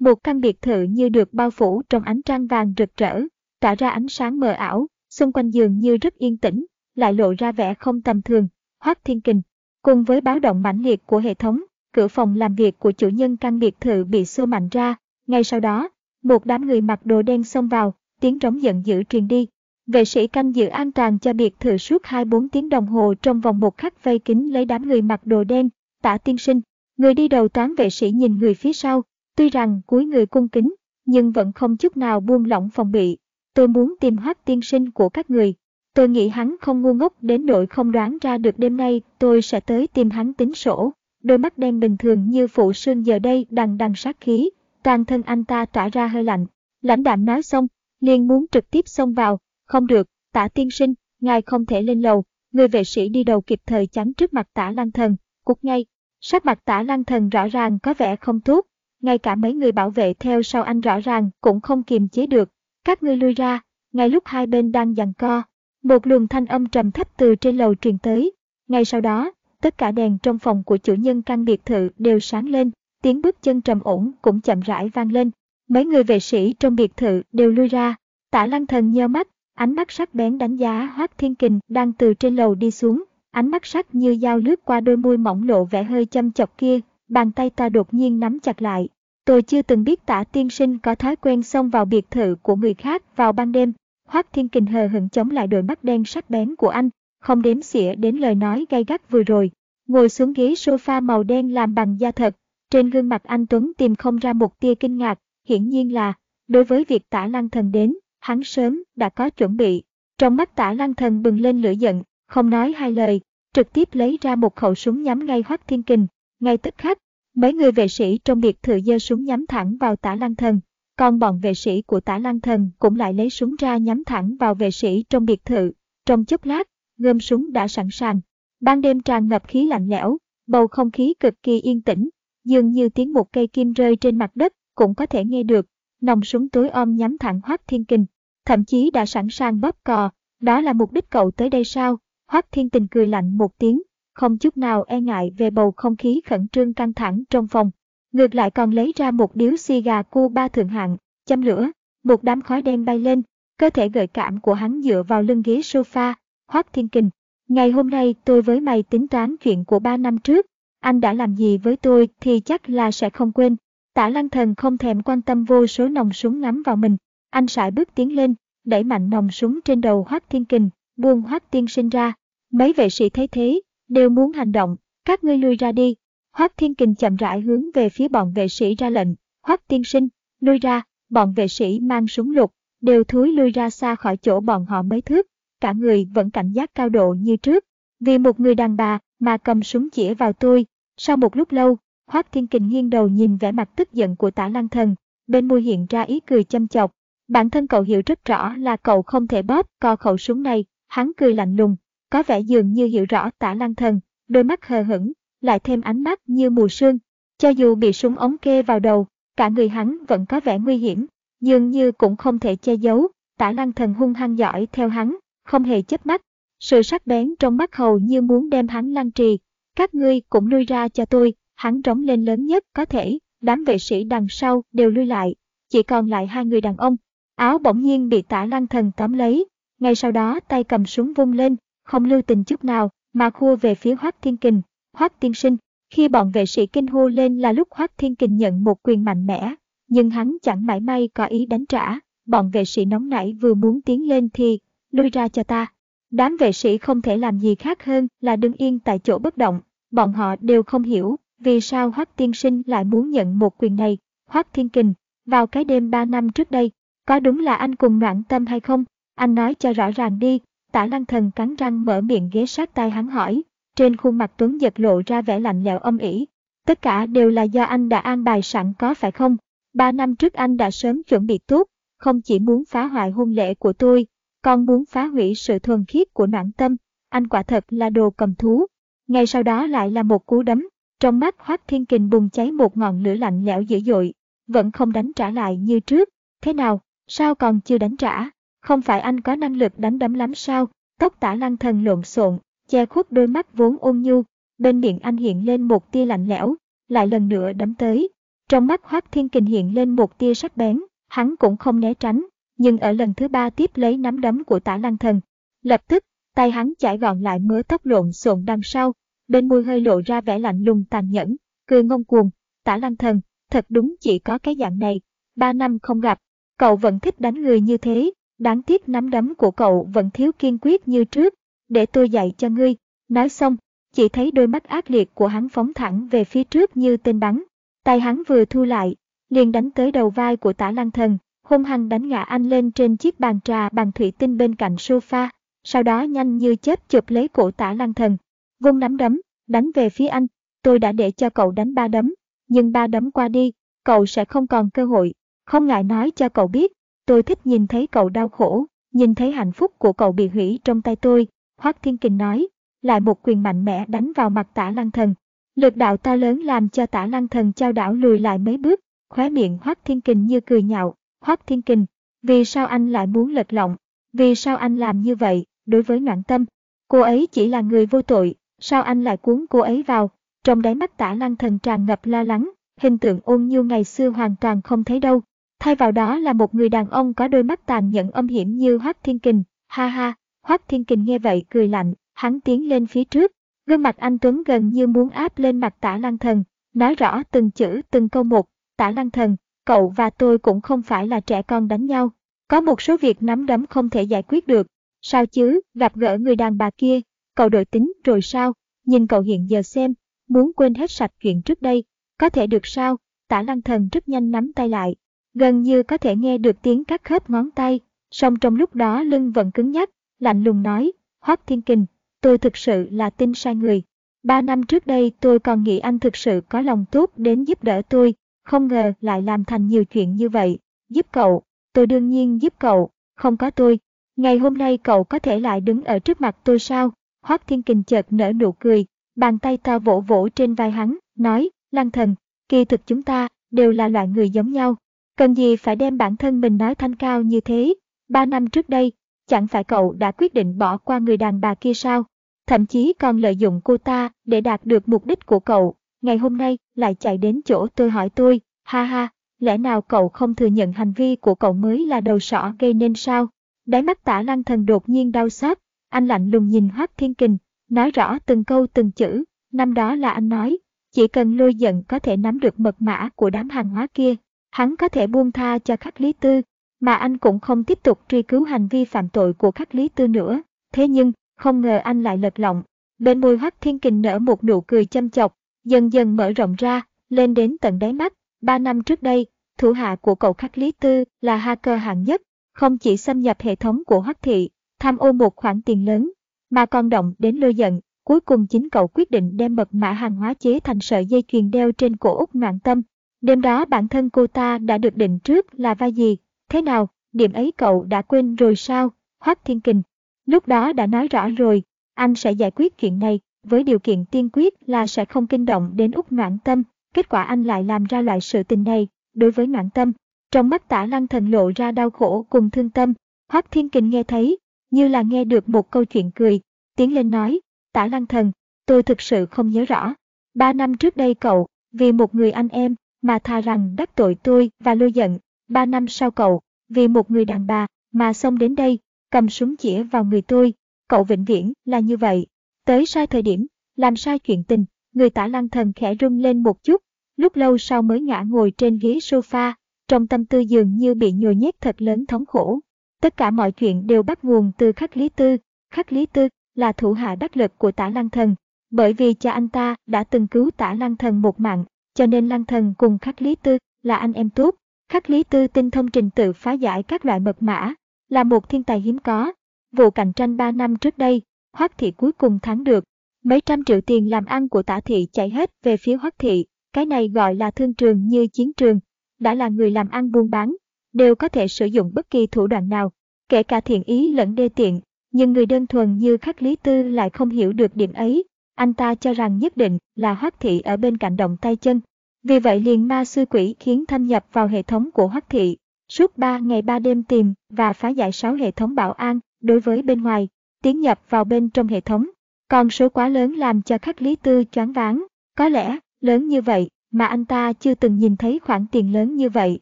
một căn biệt thự như được bao phủ trong ánh trăng vàng rực rỡ, tỏa ra ánh sáng mờ ảo, xung quanh giường như rất yên tĩnh, lại lộ ra vẻ không tầm thường. Hoác Thiên Kình, cùng với báo động mãnh liệt của hệ thống, cửa phòng làm việc của chủ nhân căn biệt thự bị xô mạnh ra. Ngay sau đó, một đám người mặc đồ đen xông vào, tiếng trống giận dữ truyền đi. Vệ sĩ canh giữ an toàn cho biệt thự suốt 24 tiếng đồng hồ trong vòng một khắc vây kín lấy đám người mặc đồ đen, tả tiên sinh. Người đi đầu toán vệ sĩ nhìn người phía sau, Tuy rằng cuối người cung kính, nhưng vẫn không chút nào buông lỏng phòng bị. Tôi muốn tìm hoác tiên sinh của các người. Tôi nghĩ hắn không ngu ngốc đến nỗi không đoán ra được đêm nay tôi sẽ tới tìm hắn tính sổ. Đôi mắt đen bình thường như phụ sương giờ đây đằng đằng sát khí, toàn thân anh ta tỏa ra hơi lạnh. Lãnh đạm nói xong, liền muốn trực tiếp xông vào. Không được, tả tiên sinh, ngài không thể lên lầu. Người vệ sĩ đi đầu kịp thời chắn trước mặt tả lăng thần, cút ngay. Sắc mặt tả lăng thần rõ ràng có vẻ không tốt, ngay cả mấy người bảo vệ theo sau anh rõ ràng cũng không kiềm chế được. Các ngươi lui ra, ngay lúc hai bên đang giằng co, một luồng thanh âm trầm thấp từ trên lầu truyền tới. Ngay sau đó, tất cả đèn trong phòng của chủ nhân căn biệt thự đều sáng lên, tiếng bước chân trầm ổn cũng chậm rãi vang lên. Mấy người vệ sĩ trong biệt thự đều lui ra, tả lăng thần nheo mắt, ánh mắt sắc bén đánh giá Hoác Thiên Kình đang từ trên lầu đi xuống, ánh mắt sắc như dao lướt qua đôi môi mỏng lộ vẻ hơi châm chọc kia, bàn tay ta đột nhiên nắm chặt lại. Tôi chưa từng biết tả tiên sinh có thói quen xông vào biệt thự của người khác vào ban đêm. Hoác Thiên Kình hờ hững chống lại đôi mắt đen sắc bén của anh, không đếm xỉa đến lời nói gay gắt vừa rồi. Ngồi xuống ghế sofa màu đen làm bằng da thật, trên gương mặt anh Tuấn tìm không ra một tia kinh ngạc, hiển nhiên là, đối với việc tả lăng thần đến, hắn sớm đã có chuẩn bị. Trong mắt tả lăng thần bừng lên lửa giận, không nói hai lời, trực tiếp lấy ra một khẩu súng nhắm ngay Hoác Thiên Kình, ngay tức khắc, mấy người vệ sĩ trong biệt thự giơ súng nhắm thẳng vào tả lăng thần, còn bọn vệ sĩ của tả lăng thần cũng lại lấy súng ra nhắm thẳng vào vệ sĩ trong biệt thự. Trong chốc lát, gươm súng đã sẵn sàng. Ban đêm tràn ngập khí lạnh lẽo, bầu không khí cực kỳ yên tĩnh, dường như tiếng một cây kim rơi trên mặt đất cũng có thể nghe được. Nòng súng tối om nhắm thẳng Hoác Thiên Kình, thậm chí đã sẵn sàng bóp cò. Đó là mục đích cậu tới đây sao? Hoác Thiên Tình cười lạnh một tiếng, không chút nào e ngại về bầu không khí khẩn trương căng thẳng trong phòng. Ngược lại còn lấy ra một điếu xì gà cu ba thượng hạng, châm lửa, một đám khói đen bay lên, cơ thể gợi cảm của hắn dựa vào lưng ghế sofa, hoác thiên kình. Ngày hôm nay tôi với mày tính toán chuyện của ba năm trước, anh đã làm gì với tôi thì chắc là sẽ không quên. Tả lăng thần không thèm quan tâm vô số nòng súng ngắm vào mình, anh sải bước tiến lên, đẩy mạnh nòng súng trên đầu hoác thiên kình, buông hoác tiên sinh ra. Mấy vệ sĩ thấy thế, đều muốn hành động, các ngươi lui ra đi. Hoắc Thiên Kình chậm rãi hướng về phía bọn vệ sĩ ra lệnh, Hoắc Tiên Sinh, lui ra, bọn vệ sĩ mang súng lục, đều thúi lui ra xa khỏi chỗ bọn họ mấy thước, cả người vẫn cảnh giác cao độ như trước. Vì một người đàn bà mà cầm súng chĩa vào tôi, sau một lúc lâu, Hoắc Thiên Kình nghiêng đầu nhìn vẻ mặt tức giận của tả lăng thần, bên môi hiện ra ý cười châm chọc. Bản thân cậu hiểu rất rõ là cậu không thể bóp co khẩu súng này, hắn cười lạnh lùng, có vẻ dường như hiểu rõ tả lăng thần, đôi mắt hờ hững, lại thêm ánh mắt như mù sương. Cho dù bị súng ống kê vào đầu, cả người hắn vẫn có vẻ nguy hiểm, dường như cũng không thể che giấu, tả lăng thần hung hăng giỏi theo hắn, không hề chớp mắt. Sự sắc bén trong mắt hầu như muốn đem hắn lăng trì. Các ngươi cũng lui ra cho tôi, hắn rống lên lớn nhất có thể, đám vệ sĩ đằng sau đều lui lại, chỉ còn lại hai người đàn ông. Áo bỗng nhiên bị tả lăng thần tóm lấy, ngay sau đó tay cầm súng vung lên, không lưu tình chút nào, mà khua về phía Hoác Thiên Kình. Hoác Tiên Sinh, khi bọn vệ sĩ kinh hô lên là lúc Hoác Thiên Kình nhận một quyền mạnh mẽ, nhưng hắn chẳng mãi may có ý đánh trả. Bọn vệ sĩ nóng nảy vừa muốn tiến lên thì, lui ra cho ta. Đám vệ sĩ không thể làm gì khác hơn là đứng yên tại chỗ bất động. Bọn họ đều không hiểu vì sao Hoác Tiên Sinh lại muốn nhận một quyền này. Hoác Thiên Kình, vào cái đêm ba năm trước đây, có đúng là anh cùng noạn tâm hay không? Anh nói cho rõ ràng đi, Tả lăng thần cắn răng mở miệng ghé sát tai hắn hỏi, trên khuôn mặt Tuấn giật lộ ra vẻ lạnh lẽo âm ỉ. Tất cả đều là do anh đã an bài sẵn có phải không? Ba năm trước anh đã sớm chuẩn bị tốt, không chỉ muốn phá hoại hôn lễ của tôi, còn muốn phá hủy sự thuần khiết của noãn tâm. Anh quả thật là đồ cầm thú. Ngay sau đó lại là một cú đấm. Trong mắt Hoác Thiên Kình bùng cháy một ngọn lửa lạnh lẽo dữ dội, vẫn không đánh trả lại như trước. Thế nào, sao còn chưa đánh trả? Không phải anh có năng lực đánh đấm lắm sao? Tóc tả lăng thần lộn xộn, che khuất đôi mắt vốn ôn nhu. Bên miệng anh hiện lên một tia lạnh lẽo, lại lần nữa đấm tới. Trong mắt Hoác Thiên Kình hiện lên một tia sắc bén, hắn cũng không né tránh, nhưng ở lần thứ ba tiếp lấy nắm đấm của tả lăng thần. Lập tức, tay hắn chải gọn lại mớ tóc lộn xộn đằng sau, bên môi hơi lộ ra vẻ lạnh lùng tàn nhẫn, cười ngông cuồng, tả lăng thần, thật đúng chỉ có cái dạng này, ba năm không gặp, cậu vẫn thích đánh người như thế, đáng tiếc nắm đấm của cậu vẫn thiếu kiên quyết như trước, để tôi dạy cho ngươi, nói xong, chỉ thấy đôi mắt ác liệt của hắn phóng thẳng về phía trước như tên bắn, tay hắn vừa thu lại, liền đánh tới đầu vai của tả lăng thần, hung hăng đánh ngã anh lên trên chiếc bàn trà bằng thủy tinh bên cạnh sofa, sau đó nhanh như chớp chụp lấy cổ tả lăng thần, vung nắm đấm, đánh về phía anh, tôi đã để cho cậu đánh ba đấm, nhưng ba đấm qua đi, cậu sẽ không còn cơ hội, không ngại nói cho cậu biết, tôi thích nhìn thấy cậu đau khổ, nhìn thấy hạnh phúc của cậu bị hủy trong tay tôi, Hoác Thiên Kình nói, lại một quyền mạnh mẽ đánh vào mặt tả lăng thần. Lực đạo to lớn làm cho tả lăng thần trao đảo lùi lại mấy bước, khóe miệng Hoác Thiên Kình như cười nhạo, Hoác Thiên Kình, vì sao anh lại muốn lật lọng, vì sao anh làm như vậy, đối với noạn tâm, cô ấy chỉ là người vô tội, sao anh lại cuốn cô ấy vào, trong đáy mắt tả lăng thần tràn ngập lo lắng, hình tượng ôn nhu ngày xưa hoàn toàn không thấy đâu, thay vào đó là một người đàn ông có đôi mắt tàn nhẫn âm hiểm như Hoác Thiên Kình, ha ha, Hoác Thiên Kình nghe vậy cười lạnh, hắn tiến lên phía trước, gương mặt anh Tuấn gần như muốn áp lên mặt tả lăng thần, nói rõ từng chữ từng câu một, tả lăng thần, cậu và tôi cũng không phải là trẻ con đánh nhau, có một số việc nắm đấm không thể giải quyết được, sao chứ, gặp gỡ người đàn bà kia, cậu đổi tính rồi sao, nhìn cậu hiện giờ xem, muốn quên hết sạch chuyện trước đây, có thể được sao, tả lăng thần rất nhanh nắm tay lại, gần như có thể nghe được tiếng các khớp ngón tay, song trong lúc đó lưng vẫn cứng nhắc, lạnh lùng nói, Hoác Thiên Kình, tôi thực sự là tin sai người. Ba năm trước đây tôi còn nghĩ anh thực sự có lòng tốt đến giúp đỡ tôi, không ngờ lại làm thành nhiều chuyện như vậy. Giúp cậu, tôi đương nhiên giúp cậu, không có tôi. Ngày hôm nay cậu có thể lại đứng ở trước mặt tôi sao? Hoác Thiên Kình chợt nở nụ cười, bàn tay to vỗ vỗ trên vai hắn, nói, Lăng thần, kỳ thực chúng ta đều là loại người giống nhau. Cần gì phải đem bản thân mình nói thanh cao như thế? Ba năm trước đây, chẳng phải cậu đã quyết định bỏ qua người đàn bà kia sao? Thậm chí còn lợi dụng cô ta để đạt được mục đích của cậu. Ngày hôm nay lại chạy đến chỗ tôi hỏi tôi, ha ha, lẽ nào cậu không thừa nhận hành vi của cậu mới là đầu sỏ gây nên sao? Đáy mắt tả lăng thần đột nhiên đau xót, anh lạnh lùng nhìn Hoác Thiên Kình, nói rõ từng câu từng chữ, năm đó là anh nói, chỉ cần lôi giận có thể nắm được mật mã của đám hàng hóa kia, hắn có thể buông tha cho khắc lý tư, mà anh cũng không tiếp tục truy cứu hành vi phạm tội của khắc lý tư nữa. Thế nhưng, không ngờ anh lại lật lọng. Bên môi Hoắc Thiên Kình nở một nụ cười châm chọc, dần dần mở rộng ra, lên đến tận đáy mắt. Ba năm trước đây, thủ hạ của cậu khắc lý tư là hacker hạng nhất, không chỉ xâm nhập hệ thống của Hoắc Thị, tham ô một khoản tiền lớn, mà còn động đến lôi giận. Cuối cùng chính cậu quyết định đem mật mã hàng hóa chế thành sợi dây chuyền đeo trên cổ Úc Ngoạn Tâm. Đêm đó bản thân cô ta đã được định trước là vai gì, thế nào, điểm ấy cậu đã quên rồi sao, Hoắc Thiên Kình. Lúc đó đã nói rõ rồi, anh sẽ giải quyết chuyện này, với điều kiện tiên quyết là sẽ không kinh động đến Úc Noãn Tâm. Kết quả anh lại làm ra loại sự tình này, đối với Noãn Tâm. Trong mắt tả lăng thần lộ ra đau khổ cùng thương tâm, Hoắc Thiên Kình nghe thấy, như là nghe được một câu chuyện cười, tiến lên nói, tả lăng thần, tôi thực sự không nhớ rõ. Ba năm trước đây cậu, vì một người anh em, mà thà rằng đắc tội tôi và lôi giận. Ba năm sau cậu, vì một người đàn bà, mà xông đến đây, cầm súng chĩa vào người tôi. Cậu vĩnh viễn là như vậy. Tới sai thời điểm, làm sai chuyện tình, người tả lăng thần khẽ rung lên một chút, lúc lâu sau mới ngã ngồi trên ghế sofa, trong tâm tư dường như bị nhồi nhét thật lớn thống khổ. Tất cả mọi chuyện đều bắt nguồn từ khắc lý tư. Khắc lý tư là thủ hạ đắc lực của tả lăng thần, bởi vì cha anh ta đã từng cứu tả lăng thần một mạng, cho nên lăng thần cùng khắc lý tư là anh em tốt. Khắc lý tư tinh thông trình tự phá giải các loại mật mã, là một thiên tài hiếm có. Vụ cạnh tranh 3 năm trước đây, Hoắc thị cuối cùng thắng được. Mấy trăm triệu tiền làm ăn của tả thị chạy hết về phía Hoắc thị, cái này gọi là thương trường như chiến trường. đã là người làm ăn buôn bán, đều có thể sử dụng bất kỳ thủ đoạn nào, kể cả thiện ý lẫn đê tiện, nhưng người đơn thuần như khắc lý tư lại không hiểu được điểm ấy. Anh ta cho rằng nhất định là hoắc thị ở bên cạnh động tay chân. Vì vậy liền ma sư quỷ khiến thâm nhập vào hệ thống của hoắc thị, suốt 3 ngày 3 đêm tìm và phá giải 6 hệ thống bảo an đối với bên ngoài, tiến nhập vào bên trong hệ thống. Con số quá lớn làm cho khắc lý tư choáng váng, có lẽ lớn như vậy mà anh ta chưa từng nhìn thấy khoản tiền lớn như vậy.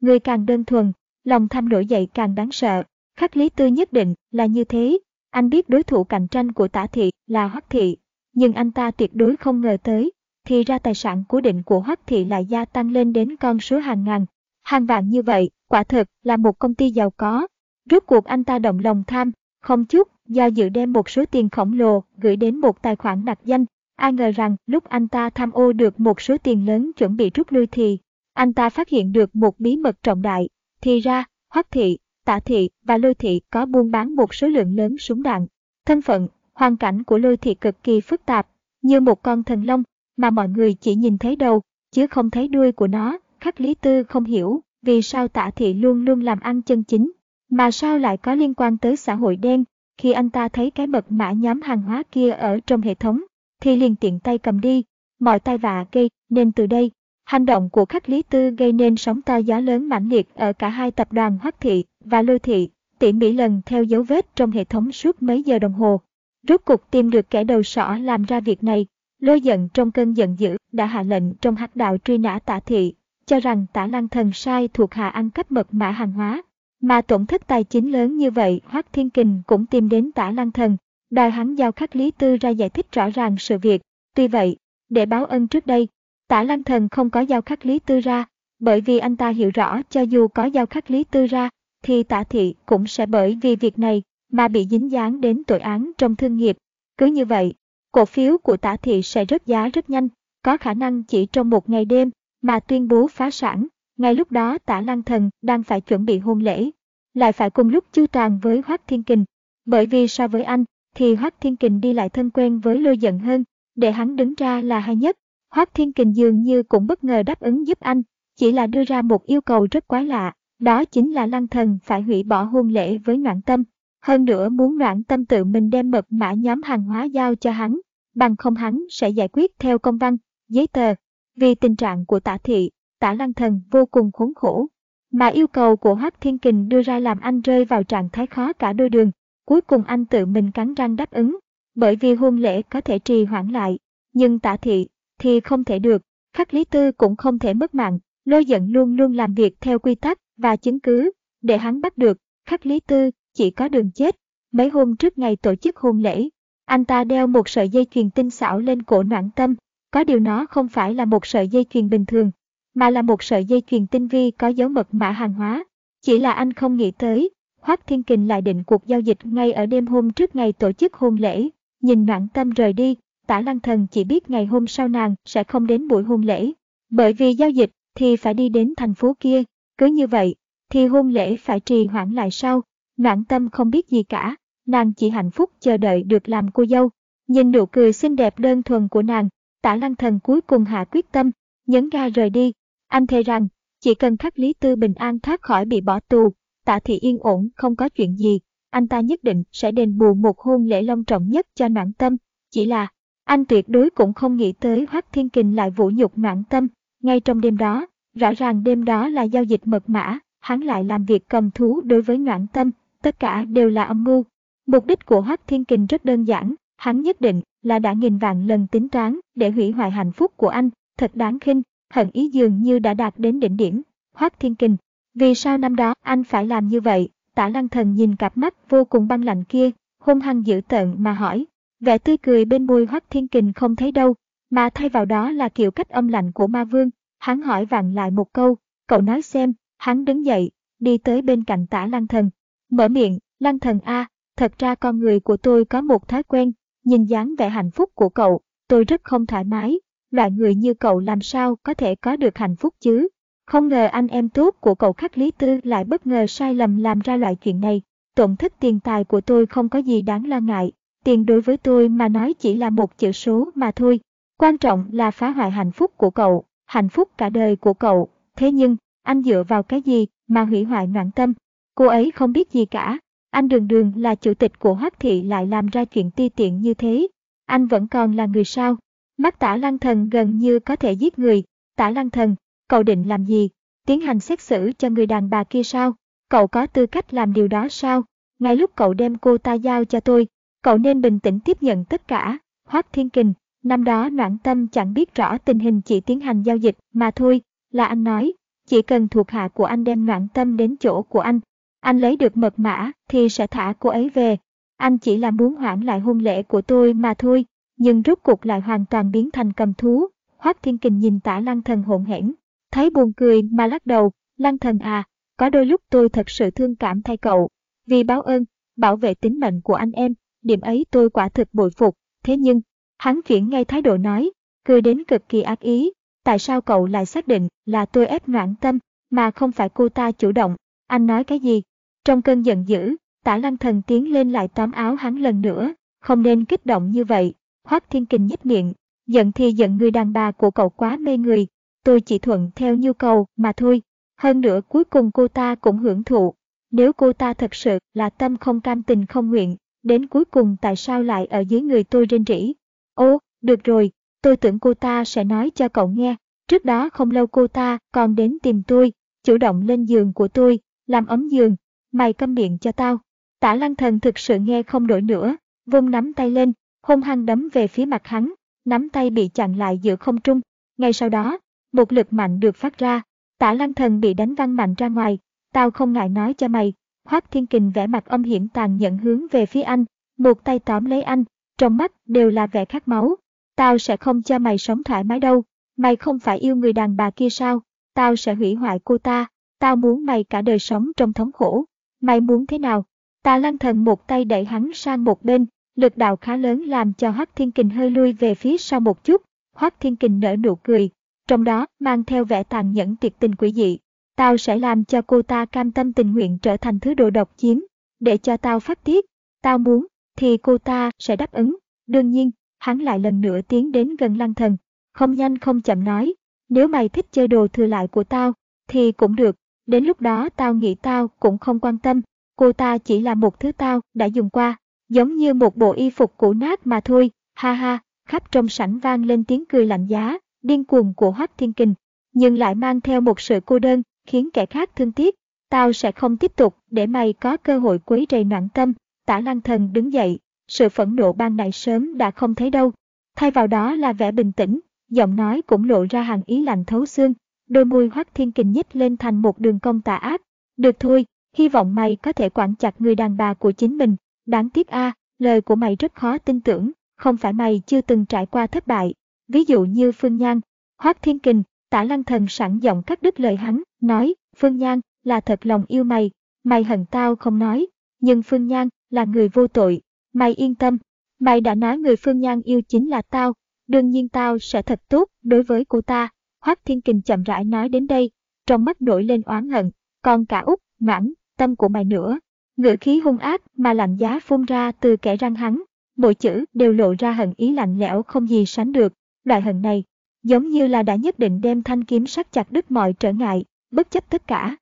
Người càng đơn thuần, lòng tham nổi dậy càng đáng sợ. Khắc lý tư nhất định là như thế. Anh biết đối thủ cạnh tranh của tả thị là hoắc thị, nhưng anh ta tuyệt đối không ngờ tới. Thì ra tài sản cố định của hoắc thị lại gia tăng lên đến con số hàng ngàn, hàng vạn như vậy, quả thực là một công ty giàu có. Rốt cuộc anh ta động lòng tham, không chút, do dự đem một số tiền khổng lồ gửi đến một tài khoản đặt danh. Ai ngờ rằng lúc anh ta tham ô được một số tiền lớn chuẩn bị rút lui thì, anh ta phát hiện được một bí mật trọng đại. Thì ra, Hoắc Thị, Tạ Thị và Lôi Thị có buôn bán một số lượng lớn súng đạn. Thân phận, hoàn cảnh của Lôi Thị cực kỳ phức tạp, như một con thần long mà mọi người chỉ nhìn thấy đầu, chứ không thấy đuôi của nó. Khắc Lý Tư không hiểu vì sao Tạ Thị luôn luôn làm ăn chân chính, mà sao lại có liên quan tới xã hội đen. Khi anh ta thấy cái mật mã nhóm hàng hóa kia ở trong hệ thống, thì liền tiện tay cầm đi, mọi tai vạ gây nên từ đây Hành động của Khắc Lý Tư gây nên sóng to gió lớn mãnh liệt ở cả hai tập đoàn Hoắc Thị và Lôi Thị, tỉ mỉ lần theo dấu vết trong hệ thống suốt mấy giờ đồng hồ. Rốt cuộc tìm được kẻ đầu sỏ làm ra việc này, lôi giận trong cơn giận dữ đã hạ lệnh trong hắc đạo truy nã tả thị, cho rằng tả lăng thần sai thuộc hạ ăn cắp mật mã hàng hóa. Mà tổn thất tài chính lớn như vậy Hoắc Thiên Kình cũng tìm đến tả lăng thần, đòi hắn giao khắc lý tư ra giải thích rõ ràng sự việc. Tuy vậy, để báo ân trước đây, Tả Lăng Thần không có giao khắc Lý Tư ra, bởi vì anh ta hiểu rõ cho dù có giao khắc Lý Tư ra, thì tả thị cũng sẽ bởi vì việc này mà bị dính dáng đến tội án trong thương nghiệp. Cứ như vậy, cổ phiếu của tả thị sẽ rớt giá rất nhanh, có khả năng chỉ trong một ngày đêm mà tuyên bố phá sản. Ngay lúc đó tả Lăng Thần đang phải chuẩn bị hôn lễ, lại phải cùng lúc chư toàn với Hoác Thiên Kình. Bởi vì so với anh, thì Hoác Thiên Kình đi lại thân quen với lôi giận hơn, để hắn đứng ra là hay nhất. Hoác Thiên Kình dường như cũng bất ngờ đáp ứng giúp anh, chỉ là đưa ra một yêu cầu rất quái lạ, đó chính là Lăng Thần phải hủy bỏ hôn lễ với ngoạn Tâm. Hơn nữa muốn Noãn Tâm tự mình đem mật mã nhóm hàng hóa giao cho hắn, bằng không hắn sẽ giải quyết theo công văn, giấy tờ. Vì tình trạng của tả thị, tả Lăng Thần vô cùng khốn khổ. Mà yêu cầu của Hoác Thiên Kình đưa ra làm anh rơi vào trạng thái khó cả đôi đường. Cuối cùng anh tự mình cắn răng đáp ứng, bởi vì hôn lễ có thể trì hoãn lại. Nhưng tả thị thì không thể được, khắc lý tư cũng không thể mất mạng, lôi giận luôn luôn làm việc theo quy tắc và chứng cứ, để hắn bắt được, khắc lý tư chỉ có đường chết. Mấy hôm trước ngày tổ chức hôn lễ, anh ta đeo một sợi dây chuyền tinh xảo lên cổ noãn tâm, có điều nó không phải là một sợi dây chuyền bình thường, mà là một sợi dây chuyền tinh vi có dấu mật mã hàng hóa. Chỉ là anh không nghĩ tới, Hoác Thiên Kình lại định cuộc giao dịch ngay ở đêm hôm trước ngày tổ chức hôn lễ, nhìn noãn tâm rời đi, tả lăng thần chỉ biết ngày hôm sau nàng sẽ không đến buổi hôn lễ. Bởi vì giao dịch thì phải đi đến thành phố kia, cứ như vậy, thì hôn lễ phải trì hoãn lại sau. Noãn tâm không biết gì cả, nàng chỉ hạnh phúc chờ đợi được làm cô dâu. Nhìn nụ cười xinh đẹp đơn thuần của nàng, tả lăng thần cuối cùng hạ quyết tâm, nhấn ga rời đi. Anh thề rằng, chỉ cần khắc lý tư bình an thoát khỏi bị bỏ tù, tạ thị yên ổn không có chuyện gì, anh ta nhất định sẽ đền bù một hôn lễ long trọng nhất cho noãn tâm. Chỉ là, anh tuyệt đối cũng không nghĩ tới Hoắc Thiên Kình lại vũ nhục noãn tâm. Ngay trong đêm đó, rõ ràng đêm đó là giao dịch mật mã, hắn lại làm việc cầm thú đối với noãn tâm, tất cả đều là âm mưu. Mục đích của Hoắc Thiên Kình rất đơn giản, hắn nhất định là đã nghìn vạn lần tính toán để hủy hoại hạnh phúc của anh, thật đáng khinh, hận ý dường như đã đạt đến đỉnh điểm. Hoắc Thiên Kình, vì sao năm đó anh phải làm như vậy? Tả Lăng Thần nhìn cặp mắt vô cùng băng lạnh kia, hung hăng dữ tợn mà hỏi, Vẻ tươi cười bên môi Hoắc Thiên Kình không thấy đâu, mà thay vào đó là kiểu cách âm lạnh của ma vương. Hắn hỏi vặn lại một câu, cậu nói xem, hắn đứng dậy, đi tới bên cạnh tả lăng thần. Mở miệng, lăng thần A, thật ra con người của tôi có một thói quen, nhìn dáng vẻ hạnh phúc của cậu, tôi rất không thoải mái. Loại người như cậu làm sao có thể có được hạnh phúc chứ? Không ngờ anh em tốt của cậu khắc lý tư lại bất ngờ sai lầm làm ra loại chuyện này. Tổn thất tiền tài của tôi không có gì đáng lo ngại, tiền đối với tôi mà nói chỉ là một chữ số mà thôi. Quan trọng là phá hoại hạnh phúc của cậu, hạnh phúc cả đời của cậu. Thế nhưng, anh dựa vào cái gì mà hủy hoại ngoạn tâm? Cô ấy không biết gì cả. Anh đường đường là chủ tịch của Hoắc Thị lại làm ra chuyện ti tiện như thế. Anh vẫn còn là người sao? Mắt tả lăng thần gần như có thể giết người. Tả lăng thần, cậu định làm gì? Tiến hành xét xử cho người đàn bà kia sao? Cậu có tư cách làm điều đó sao? Ngay lúc cậu đem cô ta giao cho tôi, cậu nên bình tĩnh tiếp nhận tất cả. Hoắc Thiên Kình, năm đó noãn tâm chẳng biết rõ tình hình chỉ tiến hành giao dịch mà thôi, là anh nói, chỉ cần thuộc hạ của anh đem noãn tâm đến chỗ của anh, anh lấy được mật mã thì sẽ thả cô ấy về. Anh chỉ là muốn hoãn lại hôn lễ của tôi mà thôi, nhưng rốt cuộc lại hoàn toàn biến thành cầm thú. Hoắc Thiên Kình nhìn tả lăng thần hỗn hển, thấy buồn cười mà lắc đầu, lăng thần à, có đôi lúc tôi thật sự thương cảm thay cậu, vì báo ơn, bảo vệ tính mệnh của anh em, điểm ấy tôi quả thực bội phục, thế nhưng, hắn chuyển ngay thái độ nói, cười đến cực kỳ ác ý, tại sao cậu lại xác định là tôi ép noãn tâm, mà không phải cô ta chủ động, anh nói cái gì? Trong cơn giận dữ, tả lăng thần tiến lên lại tóm áo hắn lần nữa, không nên kích động như vậy, hoác thiên kình nhếch miệng, giận thì giận người đàn bà của cậu quá mê người, tôi chỉ thuận theo nhu cầu mà thôi, hơn nữa cuối cùng cô ta cũng hưởng thụ, nếu cô ta thật sự là tâm không cam tình không nguyện, đến cuối cùng tại sao lại ở dưới người tôi rên rỉ? Ô, được rồi, tôi tưởng cô ta sẽ nói cho cậu nghe, trước đó không lâu cô ta còn đến tìm tôi, chủ động lên giường của tôi, làm ấm giường, mày câm miệng cho tao. Tả lăng thần thực sự nghe không nổi nữa, vung nắm tay lên, hung hăng đấm về phía mặt hắn, nắm tay bị chặn lại giữa không trung. Ngay sau đó, một lực mạnh được phát ra, tả lăng thần bị đánh văng mạnh ra ngoài, tao không ngại nói cho mày. Hoác Thiên Kình vẽ mặt âm hiểm tàn nhẫn hướng về phía anh, một tay tóm lấy anh, trong mắt đều là vẻ khát máu. Tao sẽ không cho mày sống thoải mái đâu, mày không phải yêu người đàn bà kia sao, tao sẽ hủy hoại cô ta, tao muốn mày cả đời sống trong thống khổ. Mày muốn thế nào? Tà lăng thần một tay đẩy hắn sang một bên, lực đạo khá lớn làm cho Hoắc Thiên Kình hơi lui về phía sau một chút. Hoắc Thiên Kình nở nụ cười, trong đó mang theo vẻ tàn nhẫn tuyệt tình quỷ dị. Tao sẽ làm cho cô ta cam tâm tình nguyện trở thành thứ đồ độc chiếm, để cho tao phát tiết. Tao muốn, thì cô ta sẽ đáp ứng. Đương nhiên, hắn lại lần nữa tiến đến gần lăng thần. Không nhanh không chậm nói, nếu mày thích chơi đồ thừa lại của tao, thì cũng được, Đến lúc đó tao nghĩ tao cũng không quan tâm, cô ta chỉ là một thứ tao đã dùng qua, giống như một bộ y phục cũ nát mà thôi, ha ha, khắp trong sảnh vang lên tiếng cười lạnh giá, điên cuồng của Hoắc Thiên Kình, nhưng lại mang theo một sự cô đơn, khiến kẻ khác thương tiếc. Tao sẽ không tiếp tục để mày có cơ hội quấy rầy noạn tâm. Tả Lăng Thần đứng dậy, sự phẫn nộ ban nãy sớm đã không thấy đâu. Thay vào đó là vẻ bình tĩnh, giọng nói cũng lộ ra hàng ý lạnh thấu xương, đôi môi hoắc thiên kình nhích lên thành một đường cong tà ác. Được thôi, hy vọng mày có thể quản chặt người đàn bà của chính mình. Đáng tiếc a, lời của mày rất khó tin tưởng, không phải mày chưa từng trải qua thất bại. Ví dụ như Phương Nhan, hoắc thiên kình, tả lăng thần sẵn giọng cắt đứt lời hắn, nói, Phương Nhan, là thật lòng yêu mày, mày hận tao không nói, nhưng Phương Nhan là người vô tội, mày yên tâm, mày đã nói người Phương Nhan yêu chính là tao, đương nhiên tao sẽ thật tốt đối với cô ta. Hoác Thiên Kình chậm rãi nói đến đây, trong mắt nổi lên oán hận, còn cả út, mãn, tâm của mày nữa. Ngữ khí hung ác mà lạnh giá phun ra từ kẻ răng hắn, mỗi chữ đều lộ ra hận ý lạnh lẽo không gì sánh được. Loại hận này, giống như là đã nhất định đem thanh kiếm sắc chặt đứt mọi trở ngại, bất chấp tất cả.